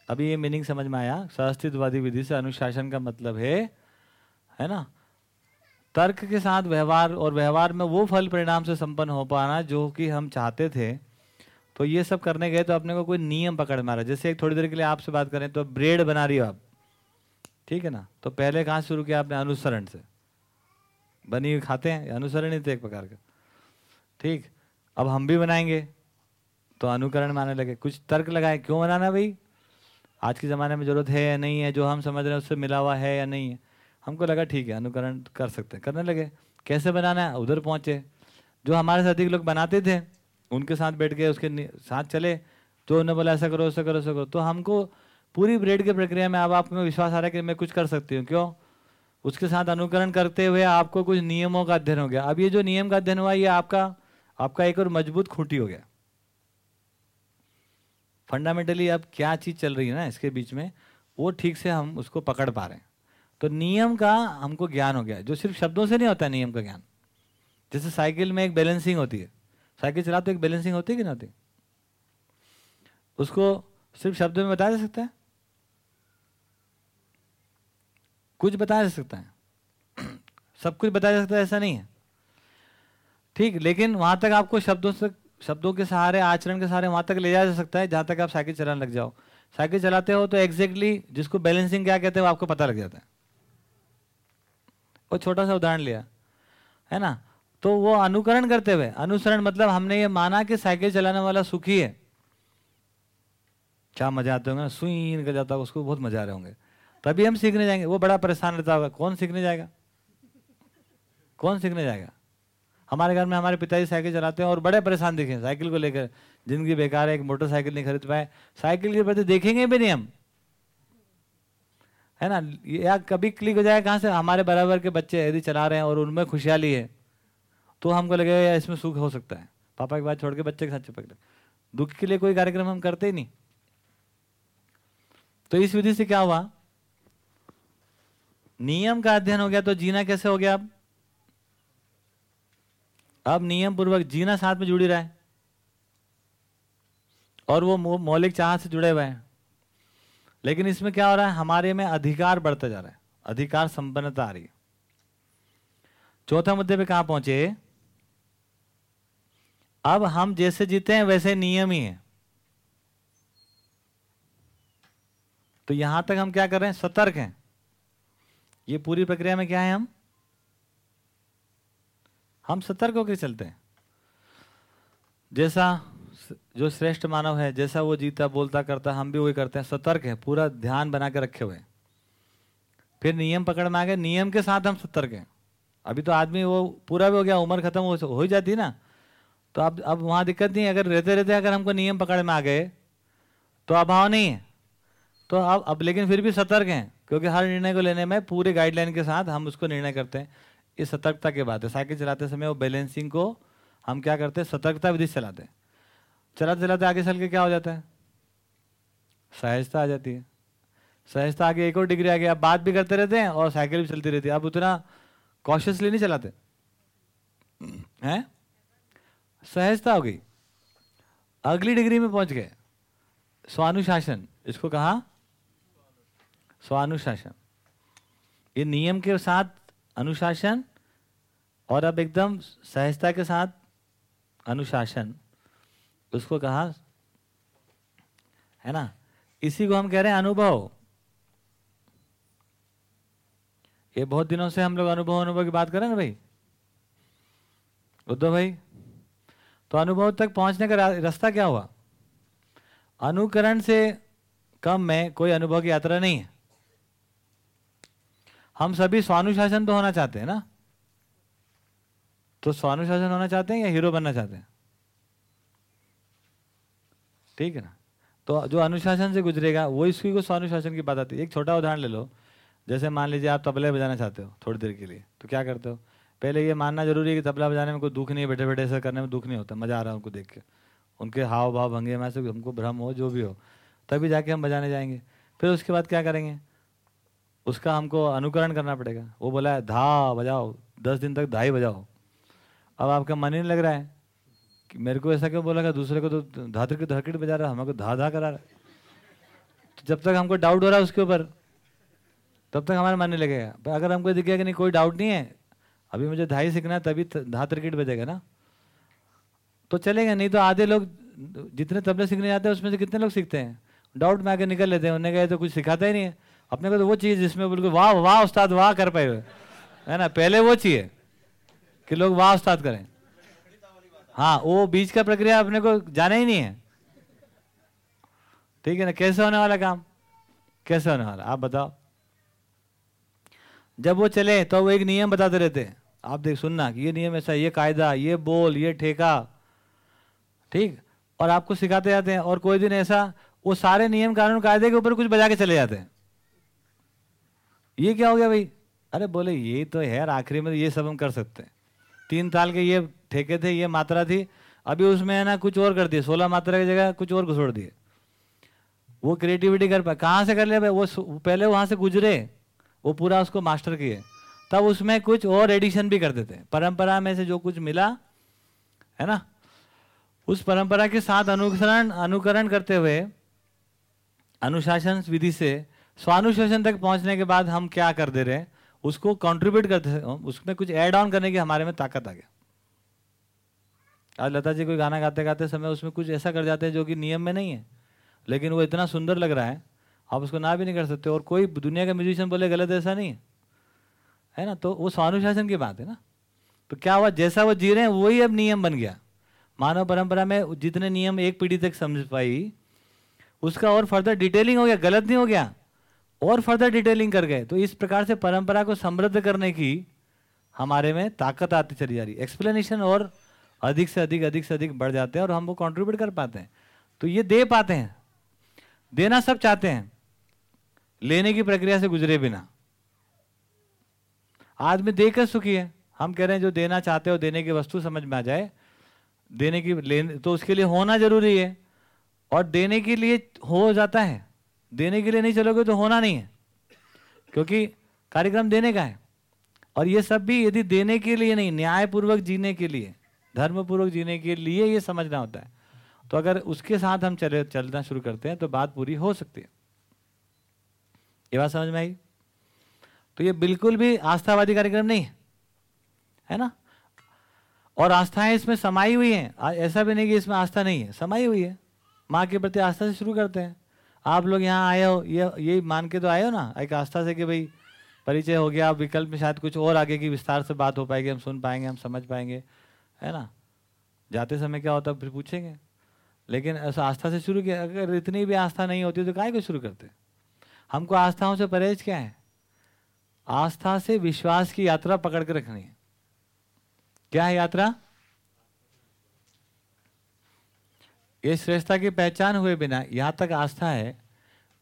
अभी ये मीनिंग समझ में आया। सहअस्तित्ववादी विधि से अनुशासन का मतलब है है ना? तर्क के साथ व्यवहार और व्यवहार में वो फल परिणाम से संपन्न हो पाना जो कि हम चाहते थे। तो ये सब करने गए तो अपने को कोई नियम पकड़ मारा जैसे एक थोड़ी देर के लिए आपसे बात करें तो ब्रेड बना रही हो आप। ठीक है ना? तो पहले कहाँ शुरू किया आपने? अनुसरण से। बनी हुई खाते हैं? अनुसरण ही थे एक प्रकार का। ठीक? अब हम भी बनाएँगे। तो अनुकरण में आने लगे। कुछ तर्क लगाए? क्यों बनाना भाई? आज के ज़माने में ज़रूरत है या नहीं है? जो हम समझ रहे हैं उससे मिला हुआ है या नहीं है? हमको लगा, ठीक है, अनुकरण कर सकते हैं। करने लगे, कैसे बनाना है? उधर पहुँचे। जो हमारे से अधिक लोग बनाते थे, उनके साथ बैठ के उसके साथ चले। तो उन्होंने बोला, ऐसा करो ऐसा करो ऐसा करो। तो हमको पूरी ब्रेड की प्रक्रिया में अब आप में विश्वास आ रहा है कि मैं कुछ कर सकती हूँ। क्यों? उसके साथ अनुकरण करते हुए आपको कुछ नियमों का अध्ययन हो गया। अब ये जो नियम का अध्ययन हुआ, ये आपका आपका एक और मज़बूत खूंटी हो गया। फंडामेंटली अब क्या चीज़ चल रही है ना, इसके बीच में, वो ठीक से हम उसको पकड़ पा रहे हैं। तो नियम का हमको ज्ञान हो गया, जो सिर्फ़ शब्दों से नहीं होता है, नियम का ज्ञान। जैसे साइकिल में एक बैलेंसिंग होती है। साइकिल चला तो एक बैलेंसिंग होती है कि नहीं होती? उसको सिर्फ़ शब्दों में बताया जा सकता है? कुछ बताया जा सकता है। (clears throat) सब कुछ बताया जा सकता है, ऐसा नहीं है। ठीक, लेकिन वहाँ तक आपको शब्दों से, शब्दों के सहारे, आचरण के सहारे वहाँ तक ले जाया जा सकता है, जहाँ तक आप साइकिल चलाने लग जाओ। साइकिल चलाते हो तो एग्जैक्टली जिसको बैलेंसिंग क्या कहते हैं वो आपको पता लग जाता है। वो छोटा सा उदाहरण लिया, है ना? तो वो अनुकरण करते हुए, अनुसरण मतलब हमने ये माना कि साइकिल चलाने वाला सुखी है। क्या मज़ा आते होंगे सुई निकल जाता होगा, उसको बहुत मज़ा आ रहे होंगे। तभी हम सीखने जाएँगे। वो बड़ा परेशान रहता होगा, कौन सीखने जाएगा? कौन सीखने जाएगा? हमारे घर में हमारे पिताजी साइकिल चलाते हैं और बड़े परेशान दिखे, साइकिल को लेकर। ज़िंदगी बेकार है, एक मोटरसाइकिल नहीं खरीद पाए। साइकिल के प्रति देखेंगे भी नहीं हम। है ना? या कभी क्लिक हो जाए कहाँ से? हमारे बराबर के बच्चे यदि चला रहे हैं और उनमें खुशहाली है तो हमको लगेगा इसमें सुख हो सकता है। पापा की बात छोड़ के बच्चे के साथ चिपक रहे दुख के लिए कोई कार्यक्रम हम करते ही नहीं। तो इस विधि से क्या हुआ? नियम का अध्ययन हो गया तो जीना कैसे हो गया अब? अब नियम पूर्वक जीना साथ में जुड़ी रहा। है और वो मौलिक चाह से जुड़े हुए हैं। लेकिन इसमें क्या हो रहा है? हमारे में अधिकार बढ़ता जा रहा है। अधिकार संपन्नता आ रही है। चौथा मुद्दे पे कहा पहुँचे? अब हम जैसे जीते हैं, वैसे नियम ही है। तो यहाँ तक हम क्या कर रहे हैं? सतर्क हैं। ये पूरी प्रक्रिया में क्या है हम? हम सतर्क होकर चलते हैं। जैसा जो श्रेष्ठ मानव है, जैसा वो जीता, बोलता, करता, हम भी वही करते हैं। सतर्क है, पूरा ध्यान बना के रखे हुए फिर नियम पकड़ में आ गए। नियम के साथ हम सतर्क हैं। अभी तो आदमी वो पूरा भी हो गया, उम्र खत्म हो हो ही जाती ना। तो अब अब वहाँ दिक्कत नहीं है। अगर रहते रहते अगर हमको नियम पकड़ में आ गए तो अभाव नहीं है। तो अब अब लेकिन फिर भी सतर्क हैं, क्योंकि हर निर्णय को लेने में पूरे गाइडलाइन के साथ हम उसको निर्णय करते हैं। ये सतर्कता की बात है साइकिल चलाते समय वो बैलेंसिंग को हम क्या करते हैं? सतर्कता विधि चलाते हैं। चलाते चलाते आगे चल के क्या हो जाता है? सहजता आ जाती है। सहजता आगे एक और डिग्री आ गया बात भी करते रहते हैं और साइकिल भी चलती रहती है। अब उतना कॉशियसली नहीं चलाते। हैं? सहजता हो गई। अगली डिग्री में पहुँच गए। स्वानुशासन। इसको कहा? स्वानुशासन। ये नियम के साथ अनुशासन और अब एकदम सहजता के साथ अनुशासन। उसको कहा, है ना? इसी को हम कह रहे हैं अनुभव। ये बहुत दिनों से हम लोग अनुभव अनुभव की बात कर रहे हैं भाई? उद्धव भाई तो अनुभव तक पहुँचने का रास्ता क्या हुआ? अनुकरण से कम में, कोई अनुभव की यात्रा नहीं है। हम सभी स्वानुशासन तो होना चाहते हैं ना? तो स्वानुशासन होना चाहते हैं या हीरो बनना चाहते हैं? ठीक है ना? तो जो अनुशासन से गुजरेगा, वो इसकी को स्वानुशासन की बात आती है। एक छोटा उदाहरण ले लो। जैसे मान लीजिए आप तबले बजाना चाहते हो थोड़ी देर के लिए तो क्या करते हो? पहले ये मानना ज़रूरी है कि तबला बजाने में कोई दुख नहीं है बैठे बैठे ऐसा करने में दुख नहीं होता, मज़ा आ रहा है उनको देख के। उनके हाव भाव भंगे में से हमको भ्रम हो, जो भी हो, तभी जाके हम बजाने जाएँगे। फिर उसके बाद क्या करेंगे? उसका हमको अनुकरण करना पड़ेगा। वो बोला है, धा, बजाओ, दस दिन तक धा ही बजाओ। अब आपका मन ही नहीं लग रहा है। मेरे को ऐसा क्यों बोला कि दूसरे को तो धातर की धड़कट बजा रहा है हमारे को धा धा करा रहा है। तो जब तक हमको डाउट हो रहा है उसके ऊपर, तब तक हमारा मानने लगेगा। पर अगर हमको दिखेगा कि नहीं, कोई डाउट नहीं है, अभी मुझे धाई सीखना है, तभी धा क्रिकेट बजेगा ना। तो चलेगा, नहीं तो आधे लोग, जितने तबले सीखने जाते हैं, उसमें से कितने लोग सीखते हैं? डाउट में आके निकल लेते हैं, उन्हें कहे तो कुछ सिखाता ही नहीं है। अपने को तो वो चीज़ जिसमें बिल्कुल वाह वाह, उस्ताद, वाह कर पाए है ना? पहले वो चाहिए कि लोग वाह, उस्ताद करें। हाँ वो बीच का प्रक्रिया अपने को जाना ही नहीं है। ठीक है ना? कैसे होने वाला काम? कैसे होने वाला? आप बताओ। जब वो चले तो वो एक नियम बताते रहते हैं। आप देख, सुनना ये नियम ऐसा ये कायदा, ये बोल, ये ठेका। ठीक? और आपको सिखाते जाते हैं, और कोई दिन ऐसा, वो सारे नियम, कानून, कायदे के ऊपर कुछ बजा के चले जाते हैं। ये क्या हो गया भाई? अरे बोले, ये तो है आखिरी में तो ये सब हम कर सकते हैं। तीन साल के ये ठेके थे, ये मात्रा थी, अभी उसमें है ना कुछ और कर दिए, सोलह मात्रा की जगह कुछ और घुसोड़ दिए। वो क्रिएटिविटी कर पाए कहाँ से कर भाई? वो पहले वहाँ से गुजरे, वो पूरा उसको मास्टर किए। तब उसमें कुछ और एडिशन भी कर देते परंपरा में से जो कुछ मिला, है ना? उस परंपरा के साथ अनुसरण, अनुकरण करते हुए, अनुशासन विधि से, स्वानुशासन तक पहुँचने के बाद हम क्या कर दे रहे? हैं उसको कंट्रीब्यूट करते उसमें कुछ ऐड ऑन करने की हमारे में ताकत आ गया। आज लता जी कोई गाना गाते गाते समय उसमें कुछ ऐसा कर जाते हैं जो कि नियम में नहीं है, लेकिन वो इतना सुंदर लग रहा है, आप उसको ना भी नहीं कर सकते और कोई दुनिया का म्यूजिशियन बोले, गलत ऐसा नहीं है। है ना? तो वो स्वानुशासन की बात है ना? तो क्या हुआ? जैसा वो जी रहे हैं, वही अब नियम बन गया। मानव परंपरा में जितने नियम एक पीढ़ी तक समझ पाई, उसका और फर्दर डिटेलिंग हो गया, गलत नहीं हो गया। और फर्दर डिटेलिंग कर गए। तो इस प्रकार से परंपरा को समृद्ध करने की हमारे में ताकत आती चली जा रही है। एक्सप्लेनेशन और अधिक से अधिक अधिक से अधिक बढ़ जाते हैं और हम वो कंट्रीब्यूट कर पाते हैं। तो ये दे पाते हैं। देना सब चाहते हैं। लेने की प्रक्रिया से गुजरे बिना। आदमी देकर सुखी है। हम कह रहे हैं, जो देना चाहते हो, देने की वस्तु समझ में आ जाए। देने की लेने तो उसके लिए होना ज़रूरी है। और देने के लिए हो जाता है। देने के लिए नहीं चलोगे तो होना नहीं है, क्योंकि कार्यक्रम देने का है। और ये सब भी यदि देने के लिए नहीं, न्यायपूर्वक जीने के लिए, धर्मपूर्वक जीने के लिए ये समझना होता है। तो अगर उसके साथ हम चले, चलना शुरू करते हैं तो बात पूरी हो सकती है। ये बात समझ में आई? तो ये बिल्कुल भी आस्थावादी कार्यक्रम नहीं है है ना? और आस्थाएँ इसमें समाई हुई हैं। ऐसा भी नहीं कि इसमें आस्था नहीं है, समाई हुई है। माँ के प्रति आस्था से शुरू करते हैं। आप लोग यहाँ आए हो, ये यही मान के तो आए हो ना, एक आस्था से कि भाई परिचय हो गया आप विकल्प में शायद कुछ और आगे की विस्तार से बात हो पाएगी, हम सुन पाएँगे, हम समझ पाएँगे, है ना? जाते समय क्या होता फिर पूछेंगे। लेकिन ऐसा आस्था से शुरू किया, अगर इतनी भी आस्था नहीं होती तो काय को शुरू करते? हमको आस्थाओं से परहेज क्या है? आस्था से विश्वास की यात्रा पकड़ के रखनी है। क्या है यात्रा? ये श्रेष्ठता की पहचान हुए बिना यहाँ तक आस्था है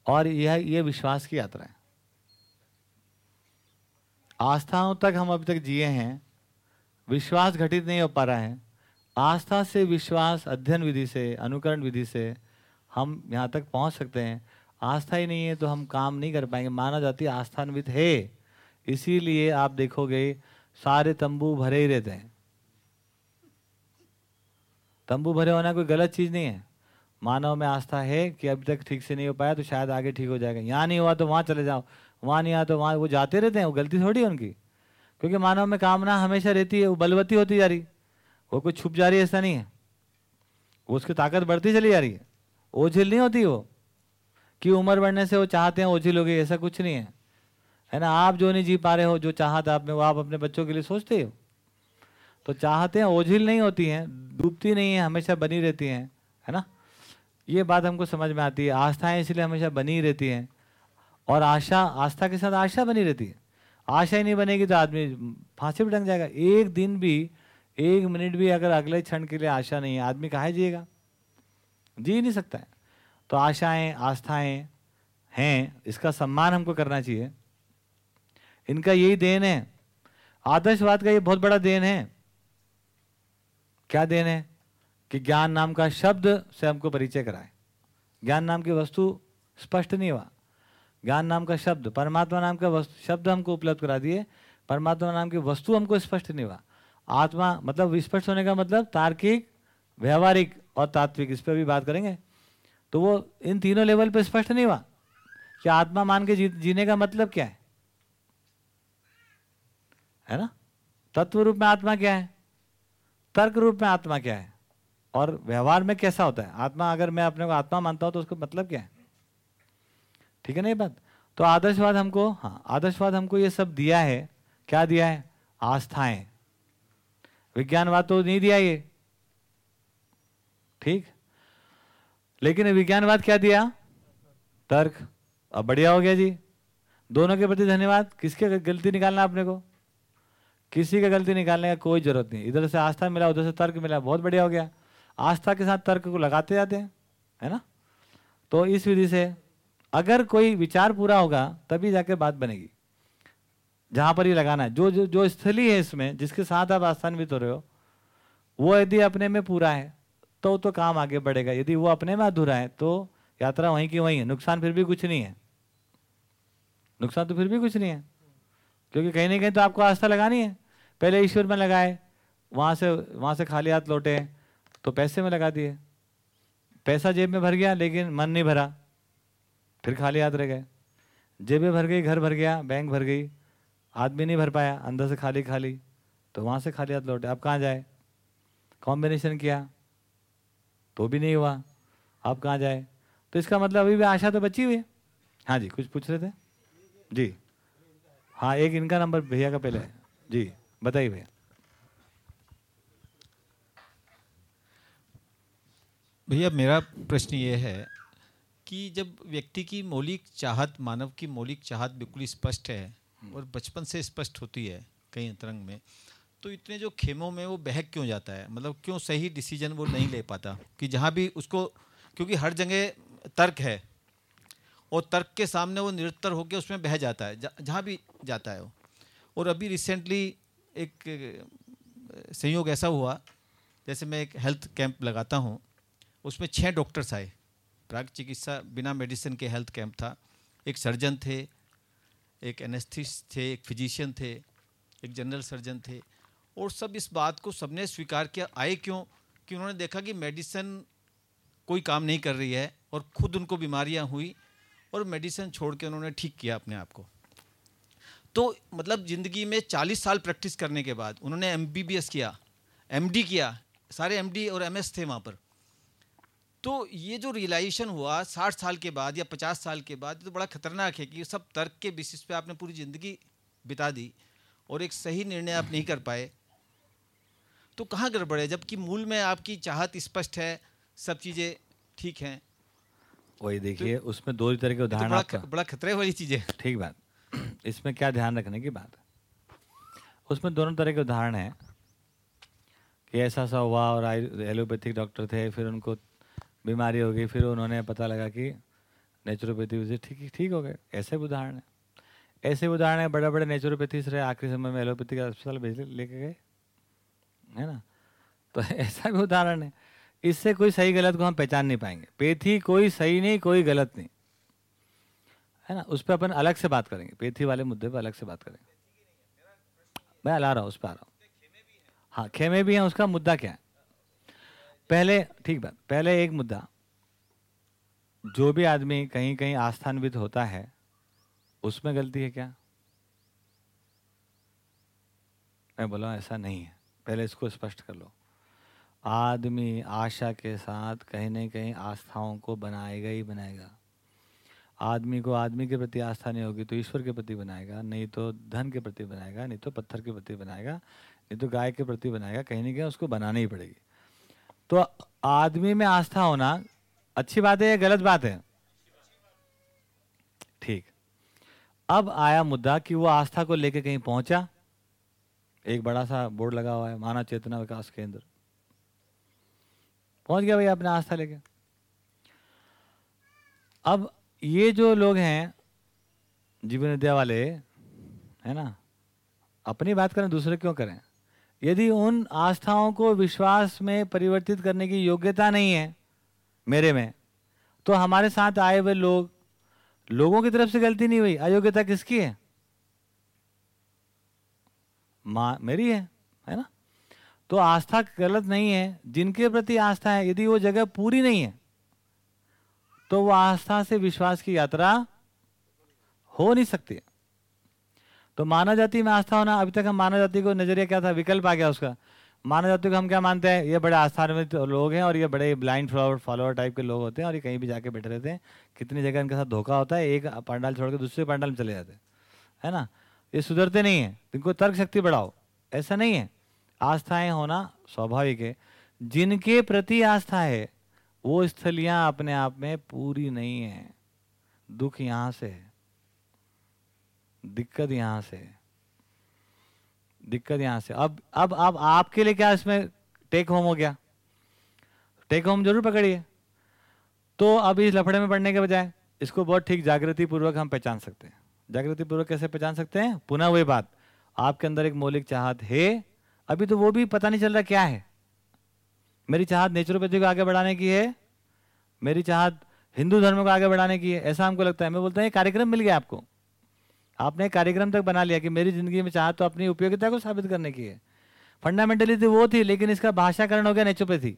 और यह, ये विश्वास की यात्रा है। आस्थाओं तक हम अभी तक जिए हैं, विश्वास घटित नहीं हो पा रहा है। आस्था से विश्वास, अध्ययन विधि से, अनुकरण विधि से हम यहाँ तक पहुँच सकते हैं। आस्था ही नहीं है तो हम काम नहीं कर पाएँगे। माना जाती आस्थान्वित है। इसीलिए आप देखोगे, सारे तंबू भरे ही रहते हैं। तंबू भरे होना कोई गलत चीज़ नहीं है। मानव में आस्था है कि अभी तक ठीक से नहीं हो पाया तो शायद आगे ठीक हो जाएगा। यहाँ नहीं हुआ तो वहाँ चले जाओ, वहाँ नहीं आया तो वहाँ वो जाते रहते हैं, वो गलती थोड़ी है उनकी। क्योंकि मानव में कामना हमेशा रहती है, वो बलवती होती जा रही, वो कुछ छुप जा रही है, ऐसा नहीं है। उसकी ताकत बढ़ती चली जा रही है। ओझिल नहीं होती वो, कि उम्र बढ़ने से वो चाहते हैं, ओझिल हो गई, ऐसा कुछ नहीं है। है ना? आप जो नहीं जी पा रहे हो, जो चाहत आप में, वो आप अपने बच्चों के लिए सोचते हो। तो चाहते हैं ओझिल नहीं होती हैं, डूबती नहीं है, हमेशा बनी रहती हैं, है ना? ये बात हमको समझ में आती है। आस्थाएँ इसलिए हमेशा बनी रहती हैं। और आशा, आस्था के साथ आशा बनी रहती है। आशा ही नहीं बनेगी तो आदमी फांसी पर टंग जाएगा। एक दिन भी, एक मिनट भी अगर अगले क्षण के लिए आशा नहीं है, आदमी कहा जिएगा? जी नहीं सकता है। तो आशाएँ, आस्थाएँ हैं, इसका सम्मान हमको करना चाहिए। इनका यही देन है। आदर्शवाद का ये बहुत बड़ा देन है। क्या देन है? कि ज्ञान नाम का शब्द से हमको परिचय कराए। ज्ञान नाम की वस्तु स्पष्ट नहीं हुआ। ज्ञान नाम का शब्द परमात्मा नाम का शब्द हमको उपलब्ध करा दिए। परमात्मा नाम की वस्तु हमको स्पष्ट नहीं हुआ। आत्मा मतलब स्पष्ट होने का मतलब तार्किक व्यवहारिक और तात्विक इस पर भी बात करेंगे। तो वो इन तीनों लेवल पर स्पष्ट नहीं हुआ। कि आत्मा मान के जी, जीने का मतलब क्या है? है ना? तत्व रूप में आत्मा क्या है? तर्क रूप में आत्मा क्या है? और व्यवहार में कैसा होता है? आत्मा अगर मैं अपने को आत्मा मानता हूँ तो उसका मतलब क्या है? ठीक है ना ये बात? तो आदर्शवाद हमको हाँ आदर्शवाद हमको ये सब दिया है। क्या दिया है? आस्थाएँ। विज्ञानवाद तो नहीं दिया ये। ठीक? लेकिन विज्ञानवाद क्या दिया? तर्क। अब बढ़िया हो गया जी। दोनों के प्रति धन्यवाद। किसके गलती निकालना अपने को? किसी का गलती निकालने का कोई ज़रूरत नहीं। इधर से आस्था मिला, उधर से तर्क मिला, बहुत बढ़िया हो गया। आस्था के साथ तर्क को लगाते जाते हैं, है ना? तो इस विधि से अगर कोई विचार पूरा होगा, तभी जाके बात बनेगी। जहाँ पर ही लगाना है। जो जो जो स्थली है इसमें, जिसके साथ आप आस्थान्वित हो रहे हो, वो यदि अपने में पूरा है तो तो काम आगे बढ़ेगा। यदि वो अपने में अधूरा है तो यात्रा वहीं की वहीं है। नुकसान फिर भी कुछ नहीं है। नुकसान तो फिर भी कुछ नहीं है। क्योंकि कहीं ना कहीं तो आपको आस्था लगानी है। पहले ईश्वर में लगाए, वहाँ से वहाँ से खाली हाथ लौटे तो पैसे में लगा दिए। पैसा जेब में भर गया, लेकिन मन नहीं भरा। फिर खाली हाथ रह गए। जेबें भर गई, घर भर गया, बैंक भर गई आदमी नहीं भर पाया, अंदर से खाली खाली तो वहाँ से खाली हाथ लौटे। आप कहाँ जाए? कॉम्बिनेशन किया तो भी नहीं हुआ। आप कहाँ जाए? तो इसका मतलब अभी भी आशा तो बची हुई है। हाँ जी, कुछ पूछ रहे थे? जी। हाँ एक इनका नंबर भैया का पहले। जी बताइए भैया। भैया मेरा प्रश्न ये है कि जब व्यक्ति की मौलिक चाहत मानव की मौलिक चाहत बिल्कुल स्पष्ट है और बचपन से स्पष्ट होती है कई अंतरंग में तो इतने जो खेमों में वो बहक क्यों जाता है? मतलब क्यों सही डिसीज़न वो नहीं ले पाता? कि जहाँ भी उसको क्योंकि हर जगह तर्क है और तर्क के सामने वो निरंतर होकर उसमें बह जाता है, जहाँ भी जाता है वो। और अभी रिसेंटली एक, संयोग ऐसा हुआ, जैसे मैं एक हेल्थ कैंप लगाता हूँ, उसमें छः डॉक्टर्स आए। प्राग चिकित्सा बिना मेडिसिन के हेल्थ कैंप था। एक सर्जन थे, एक एनेस्थिस थे, एक फिजिशियन थे, एक जनरल सर्जन थे। और सब इस बात को सबने स्वीकार किया, आए क्यों? कि उन्होंने देखा कि मेडिसिन कोई काम नहीं कर रही है और खुद उनको बीमारियाँ हुई और मेडिसिन छोड़ के उन्होंने ठीक किया अपने आप को। तो मतलब ज़िंदगी में 40 साल प्रैक्टिस करने के बाद उन्होंने एमबीबीएस किया एमडी किया, सारे एमडी और एमएस थे वहाँ पर। तो ये जो रियलाइजेशन हुआ साठ साल के बाद या पचास साल के बाद तो बड़ा खतरनाक है कि सब तर्क के बेसिस पे आपने पूरी ज़िंदगी बिता दी और एक सही निर्णय आप नहीं कर पाए। तो कहाँ गड़बड़ है? जबकि मूल में आपकी चाहत स्पष्ट है, सब चीज़ें ठीक हैं। वही देखिए तो, उसमें दो तरह के तो उदाहरण तो बड़ा, बड़ा खतरे वाली चीज़ें। ठीक बात। इसमें क्या ध्यान रखने की बात? उसमें दोनों तरह के उदाहरण हैं कि ऐसा सा हुआ और एलोपैथिक डॉक्टर थे फिर उनको बीमारी हो गई फिर उन्होंने पता लगा कि नेचुरोपैथी से ठीक ठीक हो गए। ऐसे उदाहरण है। ऐसे उदाहरण है बड़े बड़े नेचुरोपैथी से आखिरी समय में एलोपैथी का अस्पताल भेज लेके गए। है ना? तो (laughs) ऐसा भी उदाहरण है। इससे कोई सही गलत को हम पहचान नहीं पाएँगे। पेथी कोई सही नहीं, कोई गलत नहीं। है ना? उस पर अपन अलग से बात करेंगे। पेथी वाले मुद्दे पर अलग से बात करेंगे। मैं ला रहा हूँ, उस पर आ रहा हूँ। हाँ खेमे भी हैं, उसका मुद्दा क्या है? पहले, ठीक बात, पहले एक मुद्दा। जो भी आदमी कहीं कहीं आस्थान्वित होता है, उसमें गलती है क्या? मैं बोला ऐसा नहीं है। पहले इसको स्पष्ट कर लो। आदमी आशा के साथ कहीं ना कहीं आस्थाओं को बनाएगा ही बनाएगा। आदमी को आदमी के प्रति आस्था नहीं होगी तो ईश्वर के प्रति बनाएगा, नहीं तो धन के प्रति बनाएगा, नहीं तो पत्थर के प्रति बनाएगा, नहीं तो गाय के प्रति बनाएगा, कहीं ना कहीं उसको बनानी ही पड़ेगी। तो आदमी में आस्था होना, अच्छी बात है या गलत बात है? ठीक। अब आया मुद्दा कि वो आस्था को लेके कहीं पहुँचा, एक बड़ा सा बोर्ड लगा हुआ है, मानव चेतना विकास केंद्र। पहुँच गया भैया अपने आस्था लेके। अब ये जो लोग हैं, जीवन विद्या वाले, है ना? अपनी बात करें, दूसरे क्यों करें? यदि उन आस्थाओं को विश्वास में परिवर्तित करने की योग्यता नहीं है, मेरे में तो हमारे साथ आए हुए लोग, लोगों की तरफ़ से गलती नहीं हुई। अयोग्यता किसकी है? माँ मेरी है है ना? तो आस्था गलत नहीं है। जिनके प्रति आस्था है, यदि वो जगह पूरी नहीं है तो वो आस्था से विश्वास की यात्रा हो नहीं सकती। तो मानव जाति में आस्था होना, अभी तक हम मानव जाति को नज़रिया क्या था? विकल्प आ गया उसका। मानव जाति को हम क्या मानते हैं? ये बड़े आस्थान्वित लोग हैं और ये बड़े ब्लाइंड फॉलोअर फॉलोअर टाइप के लोग होते हैं और ये कहीं भी जाके बैठे रहते हैं। कितनी जगह इनके साथ धोखा होता है? एक पंडाल छोड़ के दूसरे पंडाल में चले जाते हैं। है ना? ये सुधरते नहीं है। इनको तर्क शक्ति बढ़ाओ। ऐसा नहीं है। आस्थाएँ होना स्वाभाविक है। जिनके प्रति आस्था है, वो स्थलियाँ अपने आप में पूरी नहीं है। दुख यहाँ से है। दिक्कत यहाँ से है। दिक्कत यहाँ से अब अब अब आपके लिए क्या इसमें टेक होम हो गया? टेक होम ज़रूर पकड़िए। तो अब इस लफड़े में पड़ने के बजाय, इसको बहुत ठीक जागृति पूर्वक हम पहचान सकते हैं। जागृति पूर्वक कैसे पहचान सकते हैं? पुनः वही बात। आपके अंदर एक मौलिक चाहत है अभी तो वो भी पता नहीं चल रहा क्या है। मेरी चाहत नेचुरोपैथी को आगे बढ़ाने की है, मेरी चाहत हिंदू धर्म को आगे बढ़ाने की है, ऐसा हमको लगता है। मैं बोलता हूँ कार्यक्रम मिल गया आपको। आपने कार्यक्रम तक बना लिया कि मेरी ज़िंदगी में चाहत तो अपनी उपयोगिता को साबित करने की है। फंडामेंटली तो वो थी, लेकिन इसका भाषाकरण हो गया नेचुरोपैथी।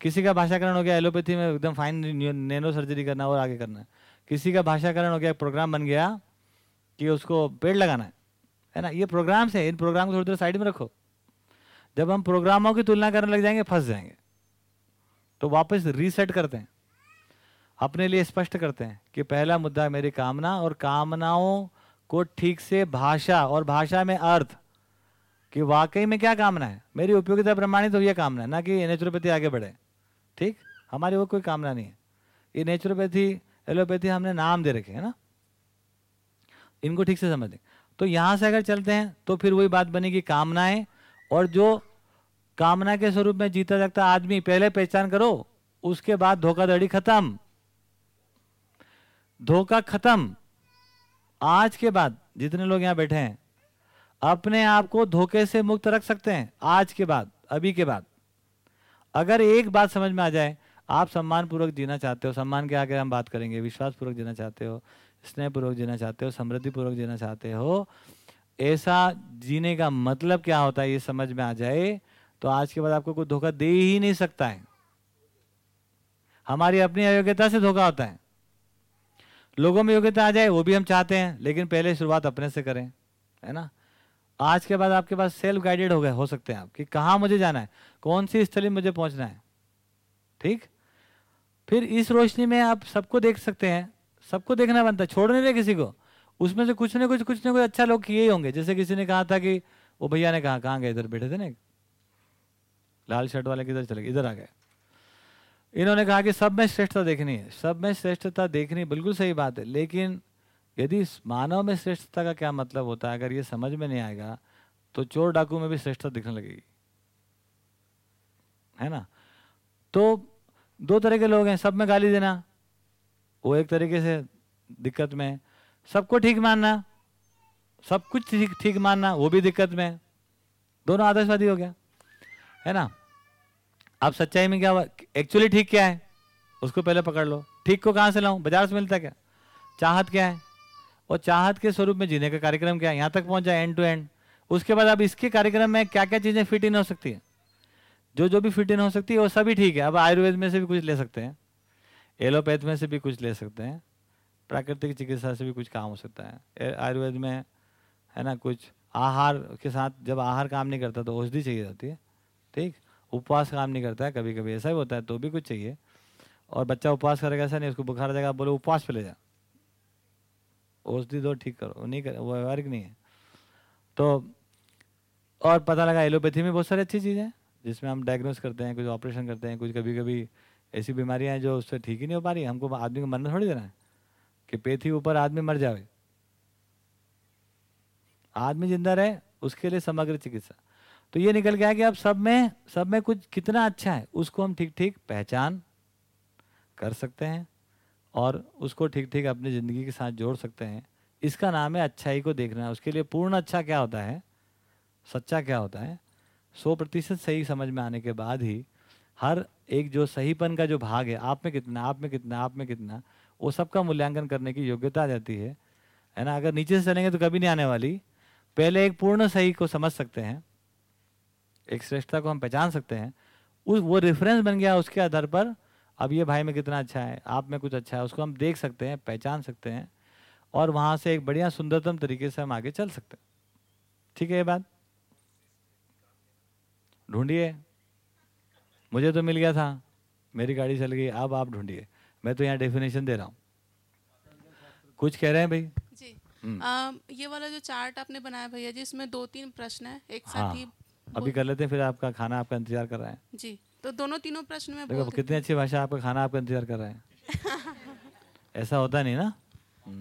किसी का भाषाकरण हो गया एलोपैथी में एकदम फाइन नैनो सर्जरी करना और आगे करना। किसी का भाषाकरण हो गया प्रोग्राम बन गया कि उसको पेड़ लगाना है। है ना? ये प्रोग्राम्स हैं इन प्रोग्राम को थोड़ी देर साइड में रखो। जब हम प्रोग्रामों की तुलना करने लग जाएँगे, फंस जाएँगे। तो वापस रीसेट करते हैं। अपने लिए स्पष्ट करते हैं कि पहला मुद्दा मेरी कामना और कामनाओं को ठीक से भाषा और भाषा में अर्थ कि वाकई में क्या कामना है? मेरी उपयोगिता प्रमाणित तो ये कामना है, ना कि नेचुरोपैथी आगे बढ़े। ठीक? हमारी वो कोई कामना नहीं है। ये नेचुरोपैथी एलोपैथी हमने नाम दे रखे है ना? इनको ठीक से समझ लें। तो यहाँ से अगर चलते हैं तो फिर वही बात बनेगी कामनाएँ। और जो कामना के स्वरूप में जीता जाता आदमी, पहले पहचान करो, उसके बाद धोखाधड़ी खत्म। धोखा खत्म। आज के बाद जितने लोग यहाँ बैठे हैं, अपने आप को धोखे से मुक्त रख सकते हैं, आज के बाद, अभी के बाद। अगर एक बात समझ में आ जाए, आप सम्मान पूर्वक जीना चाहते हो, सम्मान के आगे हम बात करेंगे विश्वास पूर्वक जीना चाहते हो स्नेह पूर्वक जीना चाहते हो समृद्धि पूर्वक जीना चाहते हो, ऐसा जीने का मतलब क्या होता है ये समझ में आ जाए तो आज के बाद आपको कोई धोखा दे ही नहीं सकता है। हमारी अपनी अयोग्यता से धोखा होता है। लोगों में योग्यता आ जाए, वो भी हम चाहते हैं, लेकिन पहले शुरुआत अपने से करें, है ना? आज के बाद आपके पास सेल्फ गाइडेड हो गए, हो सकते हैं आप, कि कहाँ मुझे जाना है, कौन सी स्थली मुझे पहुँचना है, ठीक? फिर इस रोशनी में आप सबको देख सकते हैं सबको देखना बनता है, छोड़ नहीं रहे किसी को। उसमें से कुछ ना कुछ कुछ ना कुछ अच्छा लोग किए ही होंगे। जैसे किसी ने कहा था कि वो भैया ने कहा, कहाँ गए? इधर बैठे थे ना लाल शर्ट वाले किधर चले इधर आ गए। इन्होंने कहा कि, सब में श्रेष्ठता देखनी है। सब में श्रेष्ठता देखनी बिल्कुल सही बात है। लेकिन यदि मानव में श्रेष्ठता का क्या मतलब होता है? अगर ये समझ में नहीं आएगा तो चोर डाकू में भी श्रेष्ठता दिखने लगेगी। है ना? तो दो तरह के लोग हैं। सब में गाली देना वो एक तरीके से दिक्कत में है। सबको ठीक मानना, सब कुछ ठीक ठीक मानना, वो भी दिक्कत में है। दोनों आदर्शवादी हो गया, है ना? आप सच्चाई में क्या एक्चुअली ठीक क्या है? उसको पहले पकड़ लो। ठीक को कहाँ से लाऊं? बाज़ार से मिलता क्या? चाहत क्या है? और चाहत के स्वरूप में जीने का कार्यक्रम क्या है? यहाँ तक पहुँच जाए एंड टू एंड उसके बाद अब इसके कार्यक्रम में क्या क्या चीज़ें फिट इन हो सकती है? जो जो भी फिट इन हो सकती है, वो सभी ठीक है। अब आयुर्वेद में से भी कुछ ले सकते हैं। एलोपैथ में से भी कुछ ले सकते हैं, प्राकृतिक चिकित्सा से भी कुछ काम हो सकता है। आयुर्वेद में, है ना, कुछ आहार के साथ जब आहार काम नहीं करता तो औषधि चाहिए जाती है, ठीक? उपवास काम नहीं करता है कभी कभी ऐसा ही होता है तो भी कुछ चाहिए। और बच्चा उपवास करेगा ऐसा नहीं, उसको बुखार आ जाएगा बोले उपवास पे ले जा। औषधि दो, ठीक करो नहीं कर, वो व्यवहारिक नहीं है। तो और पता लगा एलोपैथी में बहुत सारी अच्छी चीज़ें जिसमें हम डायग्नोस करते हैं, कुछ ऑपरेशन करते हैं, कुछ कभी कभी ऐसी बीमारियाँ हैं जो उससे ठीक ही नहीं हो पा रही हमको आदमी को मरना थोड़ी देना है कि पेथी ऊपर आदमी मर जाए आदमी ज़िंदा रहे, उसके लिए समग्र चिकित्सा। तो ये निकल गया कि अब सब में सब में कुछ कितना अच्छा है, उसको हम ठीक ठीक पहचान कर सकते हैं और उसको ठीक ठीक अपनी ज़िंदगी के साथ जोड़ सकते हैं। इसका नाम है अच्छाई को देखना। उसके लिए पूर्ण अच्छा क्या होता है? सच्चा क्या होता है? सौ प्रतिशत सही समझ में आने के बाद ही हर एक जो सहीपन का जो भाग है, आप में कितना, आप में कितना, आप में कितना, वो सबका मूल्यांकन करने की योग्यता आ जाती है। है ना? अगर नीचे से चलेंगे तो कभी नहीं आने वाली। पहले एक पूर्ण सही को समझ सकते हैं, एक श्रेष्ठता को हम पहचान सकते हैं। उस, वो रेफरेंस बन गया उसके आधार पर, अब ये भाई में कितना अच्छा है, आप में कुछ अच्छा है, उसको हम देख सकते हैं, पहचान सकते हैं और वहाँ से एक बढ़िया सुंदरतम तरीके से हम आगे चल सकते हैं। ठीक है ये बात? ढूंढिए। मुझे तो मिल गया था। मेरी गाड़ी चल गई अब आप ढूंढिए। मैं तो यहाँ डेफिनेशन दे रहा हूँ। कुछ कह रहे हैं भाई? जी। हम्म। ये वाला जो चार्ट आपने बनाया भैया जी इसमें दो तीन प्रश्न है। एक हाँ साथ ही। अभी कर लेते हैं फिर आपका खाना आपका इंतज़ार कर रहा है। जी। तो दोनों तीनों प्रश्न में देखो कितनी अच्छी भाषा आपका खाना आपका इंतज़ार कर रहा है। (laughs) ऐसा होता नहीं ना?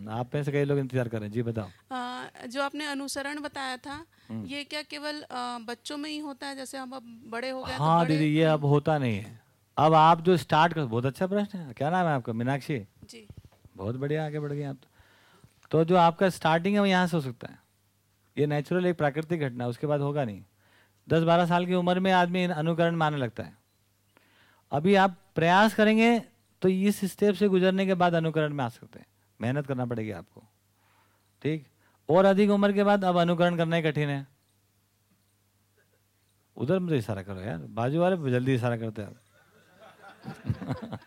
आप में से कई लोग इंतज़ार कर रहे हैं जी बताओ। अ, जो आपने अनुसरण बताया था हम्म। ये क्या केवल बच्चों में ही होता है? जैसे हम अब बड़े हो गए तो हाँ बड़े- दीदी ये अब होता नहीं है। अब आप जो स्टार्ट कर बहुत अच्छा प्रश्न है। क्या नाम है आपका? मीनाक्षी? जी। बहुत बढ़िया आगे बढ़ गए आप तो। तो जो आपका स्टार्टिंग है वो यहाँ से हो सकता है। ये नेचुरल एक प्राकृतिक घटना उसके बाद होगा नहीं। दस बारह साल की उम्र में आदमी अनुकरण मानने लगता है। अभी आप प्रयास करेंगे तो इस स्टेप से गुजरने के बाद अनुकरण में आ सकते हैं। मेहनत करना पड़ेगी आपको। ठीक? और अधिक उम्र के बाद अब अनुकरण करना ही कठिन है। उधर मुझे इशारा करो यार, बाजू वाले जल्दी इशारा करते हैं। (laughs)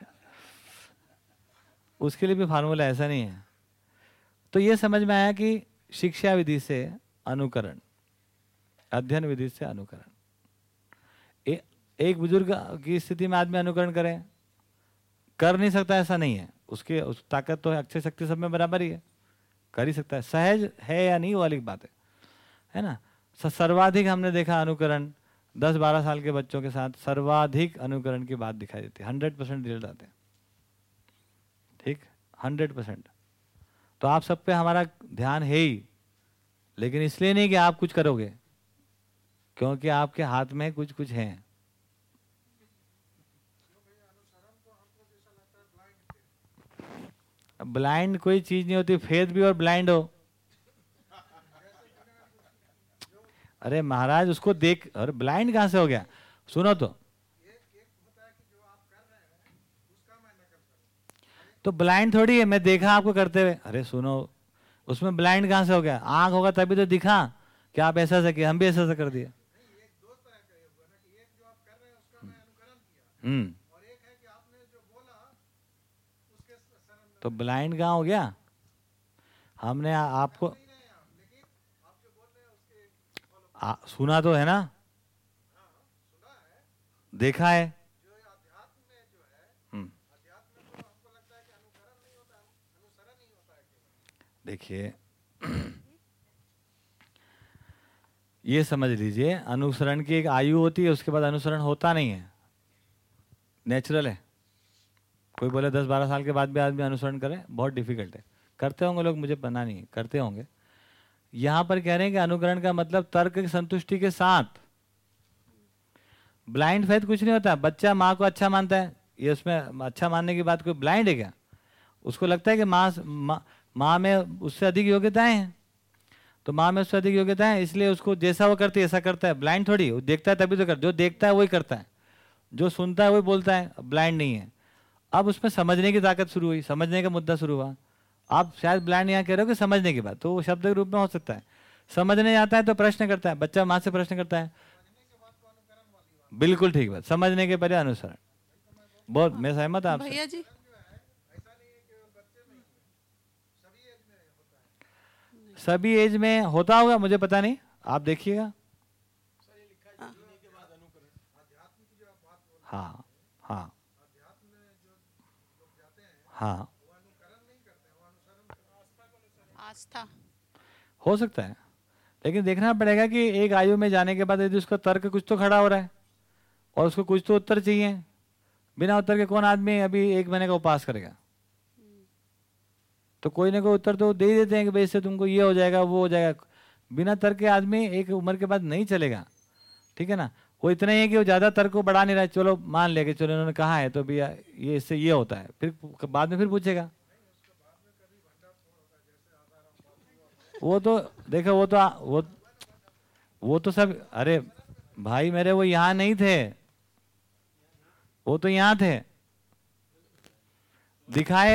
उसके लिए भी फार्मूला ऐसा नहीं है। तो ये समझ में आया कि शिक्षा विधि से अनुकरण, अध्ययन विधि से अनुकरण। एक बुज़ुर्ग की स्थिति में आदमी अनुकरण करे। कर नहीं सकता ऐसा नहीं है। उसके, उस ताकत तो है, अक्षय शक्ति सब में बराबर ही है। कर ही सकता है। सहज है या नहीं, वो बात है। है ना? सर्वाधिक हमने देखा अनुकरण दस बारह साल के बच्चों के साथ, सर्वाधिक अनुकरण की बात दिखाई देती है। हंड्रेड परसेंट रिज़ल्ट आते हैं। ठीक? Hundred percent. तो आप सब पे हमारा ध्यान है ही। लेकिन इसलिए नहीं कि आप कुछ करोगे, क्योंकि आपके हाथ में कुछ कुछ है। ब्लाइंड कोई चीज़ नहीं होती फेद भी और ब्लाइंड हो। अरे महाराज उसको देख अरे ब्लाइंड कहाँ से हो गया? सुनो तो। तो ब्लाइंड थोड़ी है मैं देखा आपको करते हुए। अरे सुनो उसमें ब्लाइंड कहाँ से हो गया? आँख होगा तभी तो दिखा कि आप ऐसा ऐसा किया हम भी ऐसा ऐसा कर दिए हम्म। तो ब्लाइंड कहाँ हो गया? हमने आ, आपको आ, सुना तो है ना? देखा है। हम्म। देखिए (clears throat) ये समझ लीजिए अनुसरण की एक आयु होती है उसके बाद अनुसरण होता नहीं है। नेचुरल है। कोई बोले दस बारह साल के बाद भी आदमी अनुसरण करे, बहुत डिफ़िकल्ट है। करते होंगे लोग, मुझे पता नहीं, करते होंगे। यहाँ पर कह रहे हैं कि अनुकरण का मतलब तर्क की संतुष्टि के साथ। ब्लाइंड फेथ कुछ नहीं होता। बच्चा माँ को अच्छा मानता है, ये उसमें अच्छा मानने की बात कोई ब्लाइंड है क्या? उसको लगता है कि माँ माँ माँ में उससे अधिक योग्यताएँ हैं। तो माँ में उससे अधिक योग्यताएँ हैं इसलिए उसको जैसा वो करती है, ऐसा करता है। ब्लाइंड थोड़ी, वो देखता है तभी तो कर, जो देखता है वही करता है। जो सुनता है वही बोलता है ब्लाइंड नहीं है। अब उसमें समझने की ताकत शुरू हुई समझने का मुद्दा शुरू हुआ। आप शायद ब्लाइंड यहाँ कह रहे हो कि समझने की बात तो वो शब्द के रूप में हो सकता है। समझने जाता है तो प्रश्न करता है बच्चा माँ से प्रश्न करता है। बिल्कुल ठीक बात समझने के पहले अनुसरण। बहुत मैं सहमत आप भैया जी? सभी एज में होता होगा मुझे पता नहीं आप देखिएगा। हाँ। हाँ। आस्था। हो सकता है। लेकिन देखना पड़ेगा कि एक आयु में जाने के बाद यदि उसका तर्क कुछ तो खड़ा हो रहा है और उसको कुछ तो उत्तर चाहिए बिना उत्तर के कौन आदमी अभी एक महीने का उपास करेगा? तो कोई ना कोई उत्तर तो दे ही देते हैं कि भाई इससे तुमको ये हो जाएगा वो हो जाएगा। बिना तर्क के आदमी एक उम्र के बाद नहीं चलेगा। ठीक है ना? वो इतना ही है कि वो ज़्यादा तर्क को बढ़ा नहीं रहा चलो, मान ले कि चलो इन्होंने कहा है तो भैया ये इससे ये होता है। फिर बाद में फिर पूछेगा। वो तो देखो, वो तो वो वो तो सब अरे, भाई मेरे, वो यहाँ नहीं थे। वो तो यहाँ थे। दिखाए